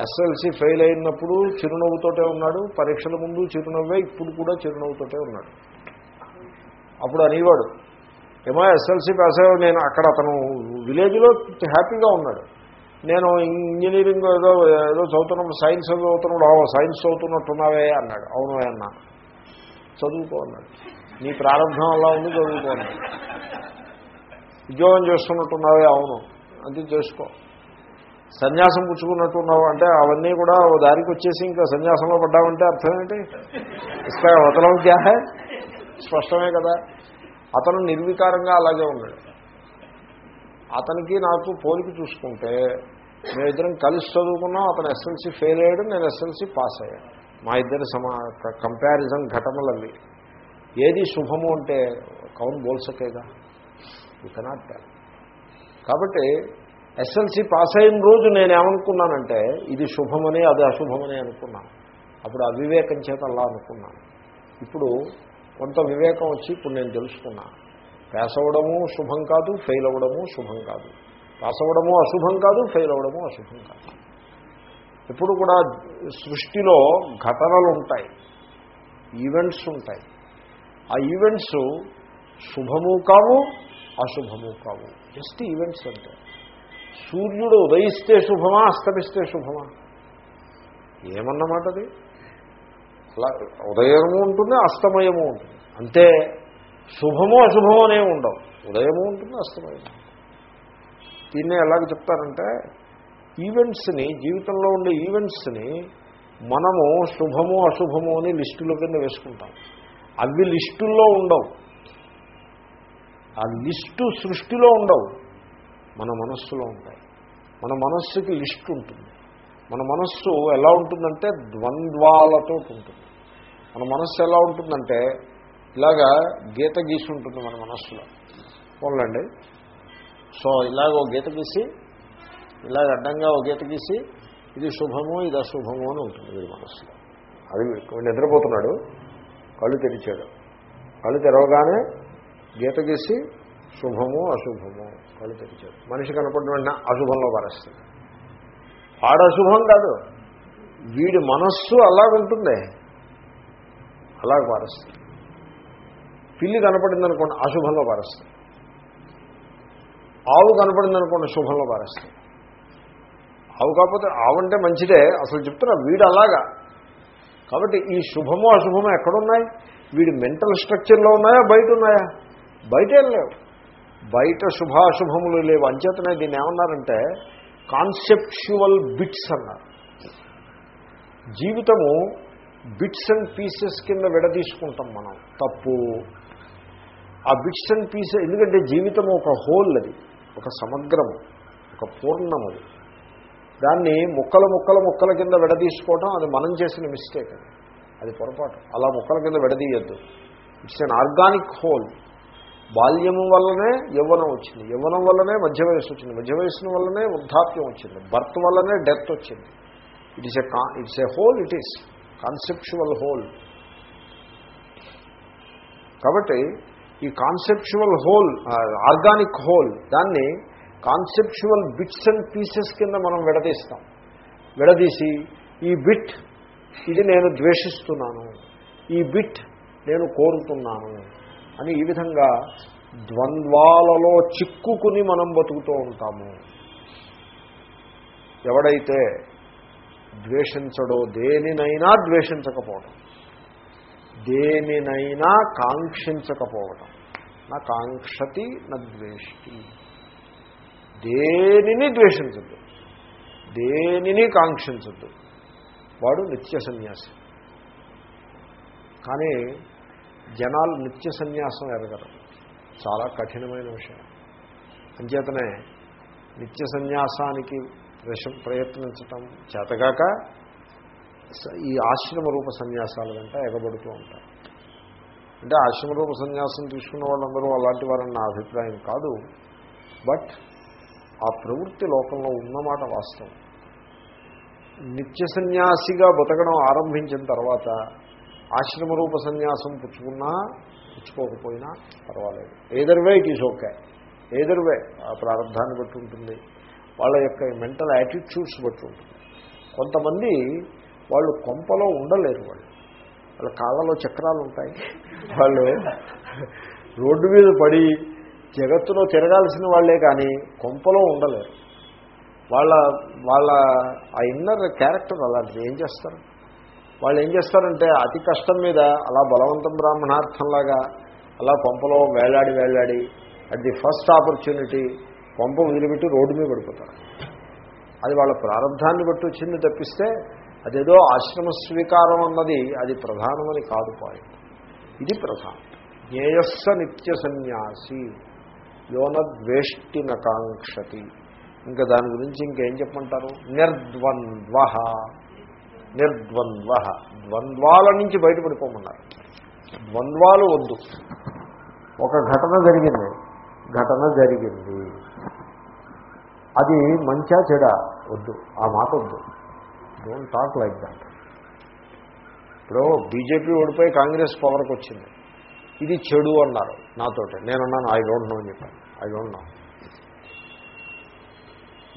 ఎస్ఎల్సి ఫెయిల్ అయినప్పుడు చిరునవ్వుతోటే ఉన్నాడు. పరీక్షల ముందు చిరునవ్వే ఇప్పుడు కూడా చిరునవ్వుతోటే ఉన్నాడు. అప్పుడు అనేవాడు ఏమో ఎస్ఎల్సి పాస్ అయ్యాడు నేను అక్కడ అతను విలేజ్లో హ్యాపీగా ఉన్నాడు. నేను ఇంజనీరింగ్ ఏదో ఏదో చదువుతున్నప్పుడు సైన్స్ చదువుతున్నాడు. ఓ సైన్స్ చదువుతున్నట్టున్నావే అన్నాడు. అవును అన్నా. చదువుకో అన్నాడు. నీ ప్రారంభం అలా ఉంది చదువుకో అన్నాడు. ఉద్యోగం చేస్తున్నట్టున్నావే అవును. అది చేసుకో సన్యాసం పుచ్చుకున్నట్టు ఉన్నావు అంటే అవన్నీ కూడా ఓ దారికి వచ్చేసి ఇంకా సన్యాసంలో పడ్డామంటే అర్థం ఏంటి? ఇస్తా వతలం క్యాహే స్పష్టమే కదా. అతను నిర్వికారంగా అలాగే ఉన్నాడు. అతనికి నాకు పోలిక చూసుకుంటే మేమిద్దరం కలిసి చదువుకున్నాం అతను ఎస్ఎల్సీ ఫెయిల్ అయ్యాడు నేను ఎస్ఎల్సీ పాస్ అయ్యాను. మా ఇద్దరి సమా కంపారిజన్ ఘటనలు అవి ఏది శుభము అంటే కౌన్ బోల్సకేగా? యూ కెనాట్ కాబట్టి ఎస్ఎల్సి పాస్ అయిన రోజు నేను ఏమనుకున్నానంటే ఇది శుభమని అది అశుభమని అనుకున్నాను. అప్పుడు అవివేకం చేత అలా అనుకున్నాను. ఇప్పుడు కొంత వివేకం వచ్చి ఇప్పుడు నేను తెలుసుకున్నా. పాస్ అవ్వడము శుభం కాదు ఫెయిల్ అవ్వడము శుభం కాదు. పాస్ అవ్వడము అశుభం కాదు ఫెయిల్ అవ్వడము అశుభం కాదు. ఇప్పుడు కూడా సృష్టిలో ఘటనలు ఉంటాయి ఈవెంట్స్ ఉంటాయి. ఆ ఈవెంట్స్ శుభము కావు అశుభము కావు. జస్ట్ ఈవెంట్స్ అంటే. సూర్యుడు ఉదయిస్తే శుభమా అస్తమిస్తే శుభమా? ఏమన్నమాట అది అలా ఉదయము ఉంటుంది అస్తమయము ఉంటుంది. అంతే శుభము అశుభము అనేవి ఉండవు. ఉదయము ఉంటుంది అస్తమయము దీన్నే ఎలాగ చెప్తారంటే ఈవెంట్స్ని జీవితంలో ఉండే ఈవెంట్స్ని మనము శుభము అశుభము అని లిస్టుల కింద వేసుకుంటాం. అవి లిస్టుల్లో ఉండవు. ఆ లిస్టు సృష్టిలో ఉండవు. మన మనస్సులో ఉంటాయి. మన మనస్సుకి లిస్ట్ ఉంటుంది. మన మనస్సు ఎలా ఉంటుందంటే ద్వంద్వాలతో ఉంటుంది. మన మనస్సు ఎలా ఉంటుందంటే ఇలాగా గీత గీసి ఉంటుంది మన మనస్సులో. పోలండి సో ఇలాగ ఒక గీత గీసి ఇలాగ అడ్డంగా ఒక గీత గీసి ఇది శుభము ఇది అశుభము అని ఉంటుంది వీడి మనస్సులో. అది నిద్రపోతున్నాడు కళ్ళు తెరిచాడు. కళ్ళు తెరవగానే గీత గీసి శుభము అశుభము కళ్ళు తెరిచాడు మనిషి కనపడిన వెంటనే అశుభంలో పారేస్తాడు ఆడ అశుభం కాదు. వీడి మనస్సు అలాగుంటుంది అలాగ పారేస్తాడు పిల్లి కనపడింది అనుకోండి అశుభంలో పారేస్తాడు ఆవు కనపడింది అనుకోండి శుభంలో పారేస్తాడు ఆవు కాకపోతే ఆవు అంటే మంచిదే. అసలు చెప్తున్నా వీడు అలాగా. కాబట్టి ఈ శుభము అశుభము ఎక్కడున్నాయి? వీడి మెంటల్ స్ట్రక్చర్లో ఉన్నాయా? బయట ఉన్నాయా? బయట లేవు. బయట శుభాశుభములు లేవు. అంచేతనే దీన్ని ఏమన్నారంటే కాన్సెప్చువల్ బిట్స్ అన్నారు. జీవితము బిట్స్ అండ్ పీసెస్ కింద విడదీసుకుంటాం మనం. తప్పు. ఆ బిట్స్ అండ్ పీసెస్ ఎందుకంటే జీవితం ఒక హోల్ అది ఒక సమగ్రము ఒక పూర్ణము దాన్ని ముక్కల ముక్కల ముక్కల కింద విడదీసుకోవటం అది మనం చేసిన మిస్టేక్ అది. అది పొరపాటు. అలా ముక్కల కింద విడదీయద్దు. ఇట్స్ అన్ ఆర్గానిక్ హోల్ బాల్యము వల్లనే యవ్వనం వచ్చింది. యవ్వనం వల్లనే మధ్య వయస్సు వచ్చింది. మధ్య వయస్సు వల్లనే వృద్ధాప్యం వచ్చింది. బర్త్ వల్లనే డెత్ వచ్చింది. It is a it's a whole it is conceptual whole కాబట్టి ఈ కాన్సెప్చువల్ హోల్ ఆర్గానిక్ హోల్ దాన్ని కాన్సెప్చువల్ బిట్స్ అండ్ పీసెస్ కింద మనం విడదీస్తాం. విడదీసి ఈ బిట్ ఇది నేను ద్వేషిస్తున్నాను. ఈ బిట్ నేను కోరుతున్నాను. అని ఈ విధంగా ద్వంద్వాలలో చిక్కుకుని మనం బతుకుతూ ఉంటాము. ఎవడైతే ద్వేషించడో దేనినైనా ద్వేషించకపోవడం దేనినైనా కాంక్షించకపోవడం నా కాంక్షతి నా ద్వేష్టి. దేనిని ద్వేషించద్దు. దేనిని కాంక్షించద్దు. వాడు నిత్య సన్యాసి. కానీ జనాలు నిత్య సన్యాసం ఎరగరు. చాలా కఠినమైన విషయం. అంచేతనే నిత్య సన్యాసానికి ప్రయత్నించటం చేతగాక ఈ ఆశ్రమ రూప సన్యాసాల వెంట ఎగబడుతూ ఉంటారు అంటే ఆశ్రమ రూప సన్యాసం తీసుకున్న వాళ్ళందరూ అలాంటి వారని నా అభిప్రాయం కాదు. బట్ ఆ ప్రవృత్తి లోకంలో ఉన్నమాట వాస్తవం. నిత్య సన్యాసిగా బతకడం ఆరంభించిన తర్వాత ఆశ్రమ రూప సన్యాసం పుచ్చుకున్నా పుచ్చుకోకపోయినా పర్వాలేదు. Either way it is okay either way ఆ ప్రారంభాన్ని బట్టి ఉంటుంది. వాళ్ళ యొక్క మెంటల్ యాటిట్యూడ్స్ బట్టి ఉంటుంది. కొంతమంది వాళ్ళు కొంపలో ఉండలేరు వాళ్ళు. వాళ్ళ కాళ్ళలో చక్రాలు ఉంటాయి. వాళ్ళు రోడ్డు మీద పడి జగత్తులో తిరగాల్సిన వాళ్ళే కానీ కొంపలో ఉండలేరు. వాళ్ళ వాళ్ళ ఆ ఇన్నర్ క్యారెక్టర్ అలాంటిది ఏం చేస్తారు? వాళ్ళు ఏం చేస్తారంటే అతి కష్టం మీద అలా బలవంతం బ్రాహ్మణార్థంలాగా అలా కొంపలో వేలాడి వేలాడి అట్ ది ఫస్ట్ ఆపర్చునిటీ కొంప వదిలిపెట్టి రోడ్డు మీద పడిపోతారు. అది వాళ్ళ ప్రారంభాన్ని బట్టి వచ్చింది తప్పిస్తే అదేదో ఆశ్రమ స్వీకారం అన్నది అది ప్రధానమని కాదు పాయింట్ ఇది ప్రధానం. జ్ఞేయస్స నిత్య సన్యాసి యోనద్వేష్టి నకాంక్షతి. ఇంకా దాని గురించి ఇంకేం చెప్పమంటారు? నిర్ద్వంద్వ. నిర్ద్వంద్వ. ద్వంద్వాల నుంచి బయటపడిపోమన్నారు. ద్వంద్వాలు వద్దు. ఒక ఘటన జరిగింది. ఘటన జరిగింది. అది మంచా చెడ వద్దు. ఆ మాట వద్దు. డోంట్ టాక్ లైక్ దాట్ ఇప్పుడు బీజేపీ ఓడిపోయి కాంగ్రెస్ పవర్కి వచ్చింది. ఇది చెడు అన్నారు నాతోటి. నేనున్నాను ఐ డోంట్ నో అని చెప్పాను ఐ డోంట్ నో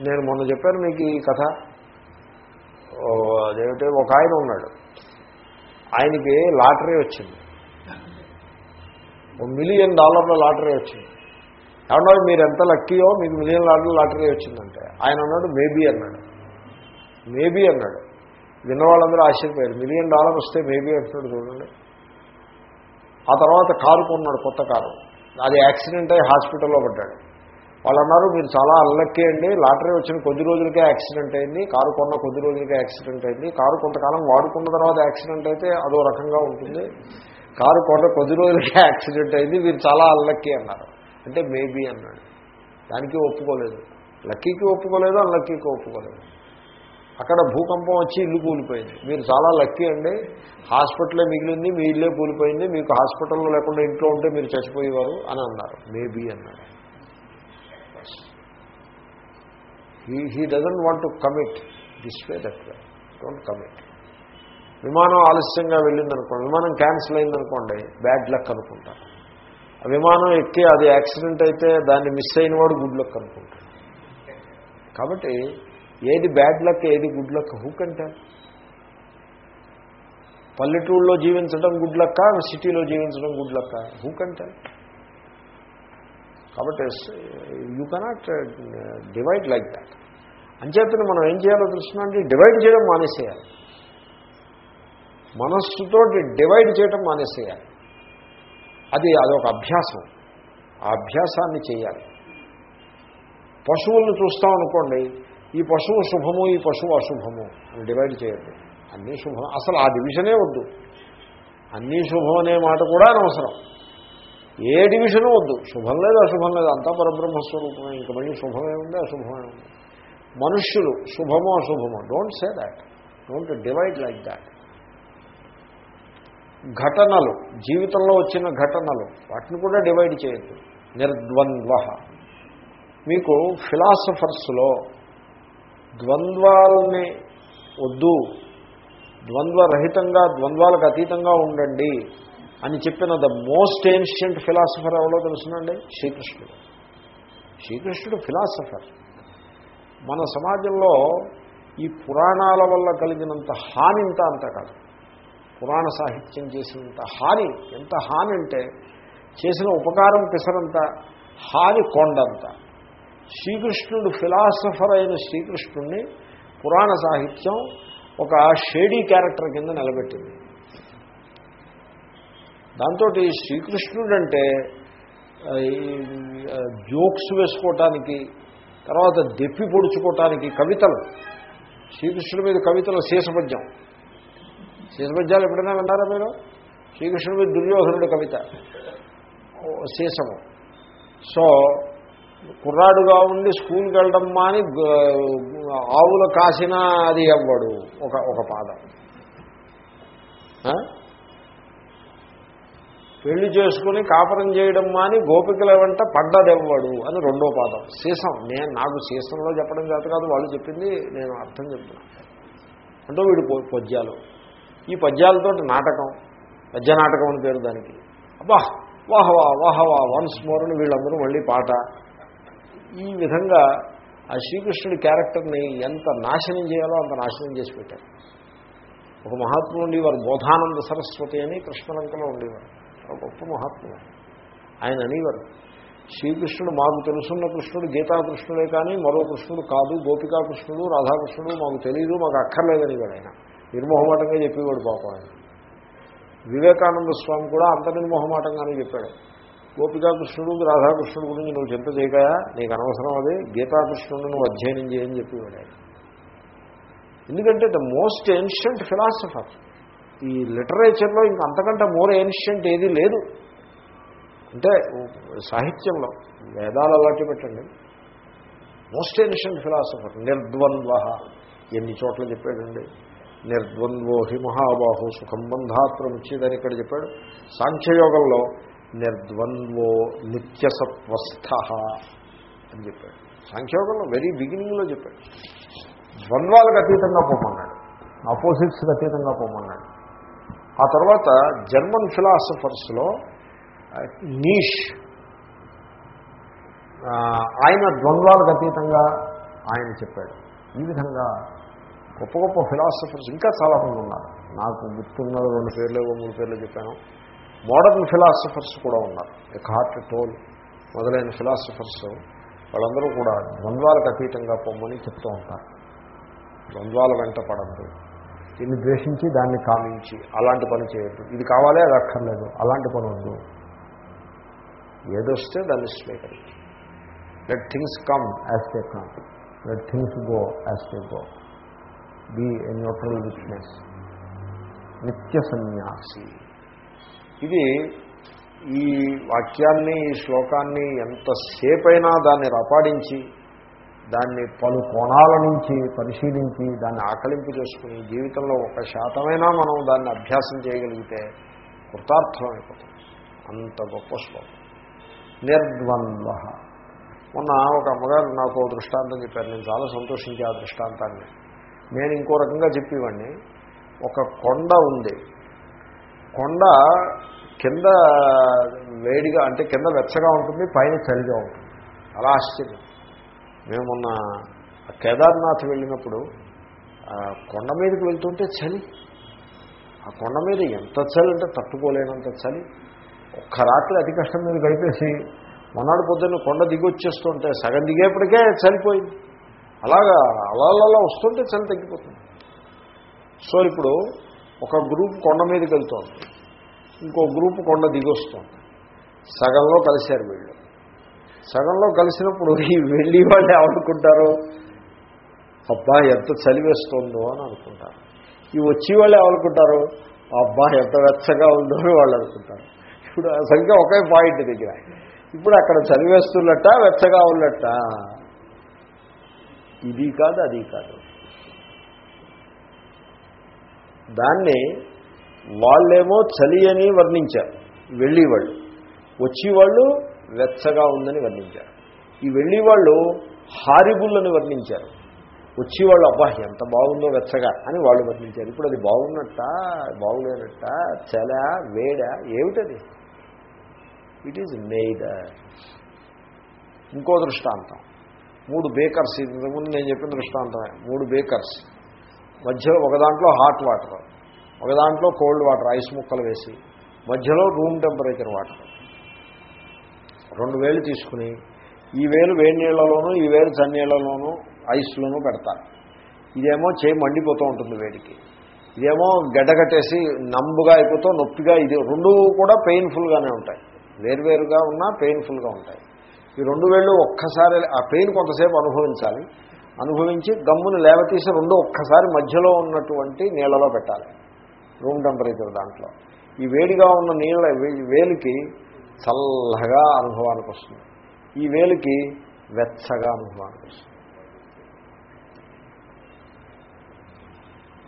నేను మొన్న చెప్పాను మీకు ఈ కథ. అదేమిటి? ఒక ఆయన ఉన్నాడు. ఆయనకి లాటరీ వచ్చింది. ఒక మిలియన్ డాలర్ల లాటరీ వచ్చింది. ఏమన్నా మీరు ఎంత లక్కీయో మీకు మిలియన్ డాలర్ల లాటరీ వచ్చిందంటే ఆయన అన్నాడు మేబీ అన్నాడు. మేబీ అన్నాడు. విన్న వాళ్ళందరూ ఆశ్చర్యపోయారు. మిలియన్ డాలర్ వస్తే మేబీ అంటున్నాడు చూడండి. ఆ తర్వాత కారు కొన్నాడు కొత్త కారు. అది యాక్సిడెంట్ అయ్యి హాస్పిటల్లో పడ్డాడు. వాళ్ళు అన్నారు మీరు చాలా అల్లక్కే అండి. లాటరీ వచ్చిన కొద్ది రోజులకే యాక్సిడెంట్ అయింది. కారు కొన్న కొద్ది రోజులకే యాక్సిడెంట్ అయింది. కారు కొంతకాలం వాడుకున్న తర్వాత యాక్సిడెంట్ అయితే అదో రకంగా ఉంటుంది. కారు కొన్న కొద్ది రోజులకే యాక్సిడెంట్ అయింది. మీరు చాలా అల్లక్కి అన్నారు. అంటే మేబీ అన్నాడు. దానికి ఒప్పుకోలేదు. లక్కీకి ఒప్పుకోలేదు అన్లక్కీకి ఒప్పుకోలేదు. అక్కడ భూకంపం వచ్చి ఇల్లు కూలిపోయింది. మీరు చాలా లక్కీ అండి. హాస్పిటలే మిగిలింది మీ ఇల్లే కూలిపోయింది. మీకు హాస్పిటల్లో లేకుండా ఇంట్లో ఉంటే మీరు చచ్చిపోయేవారు అని అన్నారు. మేబీ అన్నాడు. He he doesn't want to commit this way that way don't commit విమానం ఆలస్యంగా వెళ్ళిందనుకోండి విమానం క్యాన్సిల్ అయిందనుకోండి బ్యాడ్ లక్ అనుకుంటారు విమానం ఎక్కి అది యాక్సిడెంట్ అయితే దాన్ని మిస్ అయిన వాడు గుడ్ లక్ అనుకుంటాడు. కాబట్టి ఏది బ్యాడ్ లక్ ఏది గుడ్ లక్ హూ కంటే పల్లెటూళ్ళలో జీవించడం గుడ్ లక్క సిటీలో జీవించడం గుడ్ లక్క హూ కంటే కాబట్టి you cannot divide like that అంచేతను మనం ఏం చేయాలో తెలుసునండి డివైడ్ చేయడం మానేసేయాలి. మనస్సుతో డివైడ్ చేయడం మానేసేయాలి. అది అదొక అభ్యాసం. ఆ అభ్యాసాన్ని చేయాలి. పశువులను చూస్తాం అనుకోండి ఈ పశువు శుభము ఈ పశువు అశుభము అని డివైడ్ చేయద్దు. అన్నీ శుభం అసలు ఆ డివిజనే వద్దు. అన్నీ శుభం అనే మాట కూడా అనవసరం. ఏ డివిజను వద్దు. శుభం లేదు అశుభం లేదు. అంతా పరబ్రహ్మస్వరూపమే. ఇంక మళ్ళీ శుభమే ఉంది అశుభమే ఉంది. మనుష్యులు శుభమో అశుభమో. Don't say that don't divide like that ఘటనలు జీవితంలో వచ్చిన ఘటనలు వాటిని కూడా డివైడ్ చేయొద్దు. నిర్ద్వంద్వ. మీకు ఫిలాసఫర్స్లో ద్వంద్వాలని వద్దు. ద్వంద్వరహితంగా ద్వంద్వాలకు అతీతంగా ఉండండి. అని చెప్పిన ద మోస్ట్ ఏన్షియంట్ ఫిలాసఫర్ ఎవరో తెలుసునండి? శ్రీకృష్ణుడు. శ్రీకృష్ణుడు ఫిలాసఫర్ మన సమాజంలో ఈ పురాణాల వల్ల కలిగినంత హాని ఇంత అంత కాదు. పురాణ సాహిత్యం చేసినంత హాని ఎంత హాని అంటే చేసిన ఉపకారం పిసరంత హాని కొండంత. శ్రీకృష్ణుడు ఫిలాసఫర్ అయిన శ్రీకృష్ణుడిని పురాణ సాహిత్యం ఒక షేడీ క్యారెక్టర్ కింద నిలబెట్టింది. దాంతో శ్రీకృష్ణుడు అంటే జోక్స్ వేసుకోవటానికి తర్వాత దెప్పి పొడుచుకోవటానికి కవితలు. శ్రీకృష్ణుడి మీద కవితలు శేషపద్యం. శేషపద్యాలు ఎప్పుడైనా విన్నారా మీరు? శ్రీకృష్ణుడి మీద దుర్యోధనుడి కవిత. శేషము. సో కుర్రాడుగా ఉండి స్కూల్కి వెళ్ళడం మాని ఆవుల కాసినా అది అవ్వడు. ఒక ఒక పాదం. పెళ్ళి చేసుకుని కాపురం చేయడం మాని గోపికల వెంట పడ్డదెవ్వడు అని రెండో పాదం. సీసం. నేను నాకు సీసంలో చెప్పడం చేత కాదు వాళ్ళు చెప్పింది నేను అర్థం చెప్తున్నా. అంటే వీడు పద్యాలు. ఈ పద్యాలతో నాటకం. పద్య నాటకం అని పేరు దానికి. అబ్బా వాహవా వాహవా వన్స్ మోర్ అని వీళ్ళందరూ మళ్ళీ పాట. ఈ విధంగా ఆ శ్రీకృష్ణుడి క్యారెక్టర్ని ఎంత నాశనం చేయాలో అంత నాశనం చేసి పెట్టారు. ఒక మహాత్ముడు ఉండేవారు బోధానంద సరస్వతి అని కృష్ణలంకలో ఉండేవారు. గొప్ప మహాత్ముడు. ఆయన అనేవారు. శ్రీకృష్ణుడు మాకు తెలుసున్న కృష్ణుడు గీతాకృష్ణుడే కానీ మరో కృష్ణుడు కాదు గోపికాకృష్ణుడు రాధాకృష్ణుడు మాకు తెలియదు మాకు అక్కర్లేదని ఆయన. నిర్మోహమాటంగా చెప్పేవాడు పాపం ఆయన. వివేకానంద స్వామి కూడా అంత నిర్మోహమాటంగానే చెప్పాడు. గోపికాకృష్ణుడు రాధాకృష్ణుడు గురించి నువ్వు చింత చేయగా నీకు అనవసరం అది. గీతాకృష్ణుడు నువ్వు అధ్యయనం చేయని చెప్పేవాడు ఆయన. ఎందుకంటే ద మోస్ట్ ఏన్షియంట్ ఫిలాసఫర్. ఈ లిటరేచర్లో ఇంక అంతకంటే మోర్ ఏన్షియంట్ ఏది లేదు. అంటే సాహిత్యంలో వేదాలు అలాంటి పెట్టండి. మోస్ట్ ఏన్షియంట్ ఫిలాసఫర్ నిర్ద్వంద్వ ఎన్ని చోట్ల చెప్పాడండి? నిర్ద్వంద్వో హి మహాబాహు సుఖం బంధాత్రముచ్చేదని ఇక్కడ చెప్పాడు. సాంఖ్యయోగంలో నిర్ద్వంద్వో నిత్యసత్వస్థ అని చెప్పాడు. సాంఖ్యయోగంలో వెరీ బిగినింగ్లో చెప్పాడు. ద్వంద్వాలకు అతీతంగా పోమన్నాడు. ఆపోజిట్స్కి అతీతంగా పోమన్నాడు. ఆ తర్వాత జర్మన్ ఫిలాసఫర్స్లో నీష్ ఆయన ద్వంద్వాలకు అతీతంగా ఆయన చెప్పాడు. ఈ విధంగా గొప్ప గొప్ప ఫిలాసఫర్స్ ఇంకా చాలామంది ఉన్నారు. నాకు గుర్తున్నది రెండు పేర్లు మూడు పేర్లు చెప్పాను. మోడర్న్ ఫిలాసఫర్స్ కూడా ఉన్నారు. ఎకార్ట్ టోల్ మొదలైన ఫిలాసఫర్స్ వాళ్ళందరూ కూడా ద్వంద్వాలకు అతీతంగా పొమ్మని చెప్తూ ఉంటారు. ద్వంద్వాల వెంట పడద్దు. దీన్ని ద్వేషించి దాన్ని కామించి అలాంటి పని చేయొద్దు. ఇది కావాలే అది అక్కర్లేదు. అలాంటి పని వద్దు. ఏదొస్తే దాన్ని స్వీకరించి let things come as they come let things go as they go be a neutral witness నిత్య సన్యాసి ఇది ఈ వాక్యాన్ని ఈ శ్లోకాన్ని ఎంతసేపైనా దాన్ని రపాడించి దాన్ని పలు కోణాల నుంచి పరిశీలించి దాన్ని ఆకలింపు చేసుకుని జీవితంలో ఒక శాతమైనా మనం దాన్ని అభ్యాసం చేయగలిగితే కృతార్థమైపోతుంది అంత గొప్ప శ్లోకం. నిర్ద్వంద్వ. మొన్న ఒక అమ్మగారు నాకు దృష్టాంతం చెప్పారు. నేను చాలా సంతోషించి ఆ దృష్టాంతాన్ని. నేను ఇంకో రకంగా చెప్పేవాడిని. ఒక కొండ ఉంది. కొండ కింద వేడిగా అంటే కింద వెచ్చగా ఉంటుంది పైన చలిగా ఉంటుంది. అలా ఆశ్చర్యం. మేము మొన్న కేదార్నాథ్ వెళ్ళినప్పుడు కొండ మీదకి వెళ్తుంటే చలి. ఆ కొండ మీద ఎంత చలి అంటే తట్టుకోలేనంత చలి. ఒక్క రాత్రి అతి కష్టం మీద గడిపేసి మొన్నటి పొద్దున్న కొండ దిగొచ్చేస్తుంటే సగం దిగేప్పటికే చనిపోయింది. అలాగా అలా వస్తుంటే చలి తగ్గిపోతుంది. సో ఇప్పుడు ఒక గ్రూప్ కొండ మీదకి వెళ్తోంది. ఇంకో గ్రూప్ కొండ దిగొస్తుంది. సగంలో కలిశారు వీళ్ళు. సగంలో కలిసినప్పుడు ఈ వెళ్ళి వాళ్ళు ఏమనుకుంటారు? అబ్బా ఎంత చలి వేస్తుందో అని అనుకుంటారు. ఈ వచ్చి వాళ్ళు ఏమనుకుంటారు? అబ్బా ఎంత వెచ్చగా ఉందో అని వాళ్ళు అనుకుంటారు. ఇప్పుడు సంఖ్య ఒకే పాయింట్ దగ్గర. ఇప్పుడు అక్కడ చలివేస్తున్నట్ట వెచ్చగా ఉన్నట్ట. ఇది కాదు అది కాదు. దాన్ని వాళ్ళేమో చలి అని వర్ణించారు. వెళ్ళేవాళ్ళు వచ్చేవాళ్ళు వెచ్చగా ఉందని వర్ణించారు. ఈ వెళ్ళేవాళ్ళు హారిబుల్ అని వర్ణించారు. వచ్చి వాళ్ళు అబ్బా ఎంత బాగుందో వెచ్చగా అని వాళ్ళు వర్ణించారు. ఇప్పుడు అది బాగున్నట్ట? బాగులేనట్ట? చల? వేడ? ఏమిటది? ఇట్ ఈజ్ నెయిదర్ ఇంకో దృష్టాంతం. మూడు బేకర్స్ ఇంతకుముందు నేను చెప్పిన దృష్టాంతమే. మూడు బేకర్స్ మధ్యలో ఒక దాంట్లో హాట్ వాటర్ ఒక దాంట్లో కోల్డ్ వాటర్ ఐస్ ముక్కలు వేసి మధ్యలో రూమ్ టెంపరేచర్ వాటర్ రెండు వేలు తీసుకుని ఈ వేలు వేడి నీళ్ళలోనూ ఈ వేలు చన్నీళ్ళలోనూ ఐస్లోనూ పెడతారు ఇదేమో చేయి మండిపోతూ ఉంటుంది వేడికి. ఇదేమో గడ్డగట్టేసి నంబుగా అయిపోతూ నొప్పిగా ఇది రెండు కూడా పెయిన్ఫుల్గానే ఉంటాయి. వేరువేరుగా ఉన్నా పెయిన్ఫుల్గా ఉంటాయి. ఈ రెండు వేళ్ళు ఒక్కసారి ఆ పెయిన్ కొంతసేపు అనుభవించాలి. అనుభవించి గమ్మును లేవతీసి రెండు ఒక్కసారి మధ్యలో ఉన్నటువంటి నీళ్ళలో పెట్టాలి. రూమ్ టెంపరేచర్ దాంట్లో. ఈ వేడిగా ఉన్న నీళ్ళ వేలికి చల్లగా అనుభవానికి వస్తుంది. ఈ వేలికి వెచ్చగా అనుభవానికి వస్తుంది.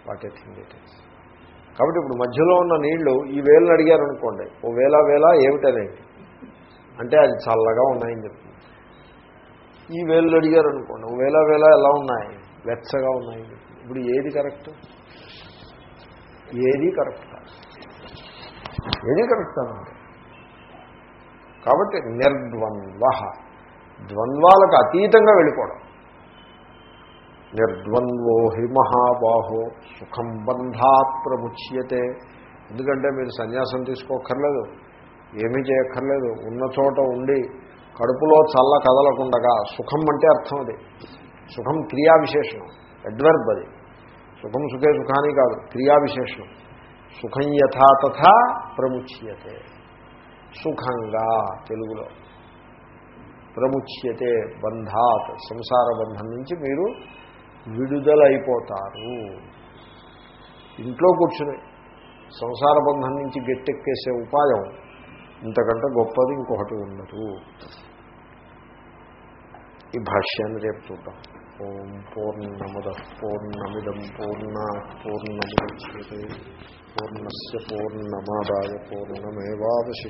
What a thing it is కాబట్టి ఇప్పుడు మధ్యలో ఉన్న నీళ్ళు ఈ వేలను అడిగారు అనుకోండి ఓ వేల వేల ఏమిటనేది అంటే అది చల్లగా ఉన్నాయని చెప్తుంది. ఈ వేలు అడిగారు అనుకోండి ఓ వేల వేల ఎలా ఉన్నాయి? వెచ్చగా ఉన్నాయని చెప్తుంది ఇప్పుడు ఏది కరెక్ట్? ఏది కరెక్ట్? ఏది కరెక్ట్? కాదండి కాబట్టి నిర్ద్వంద్వ. ద్వంద్వాలకు అతీతంగా వెళ్ళిపోవడం. నిర్ద్వంద్వో హి మహాబాహో సుఖం బంధాత్ ప్రముచ్యతే. ఎందుకంటే మీరు సన్యాసం తీసుకోక్కర్లేదు ఏమీ చేయక్కర్లేదు. ఉన్న చోట ఉండి కడుపులో చల్ల కదలకుండగా సుఖం అంటే అర్థం అది. సుఖం క్రియా విశేషణం అడ్వర్బ్ అది. సుఖం సుఖే సుఖాని కాదు క్రియా విశేషణం సుఖం యథా తథా ప్రముచ్యతే. సుఖంగా తెలుగులో. ప్రముచ్యతే బంధాత్ సంసార బంధం నుంచి మీరు విడుదలైపోతారు. ఇంట్లో కూర్చుని సంసార బంధం నుంచి గట్టెక్కేసే ఉపాయం ఇంతకంటే గొప్పది ఇంకొకటి ఉండదు. ఈ భాష్యాన్ని రేపు చూద్దాం. ఓం పూర్ణముద పూర్ణమిదం పూర్ణ పూర్ణముద్యతే పూర్ణస్ పూర్ణమాదాయ పూర్ణమేవాశిష్య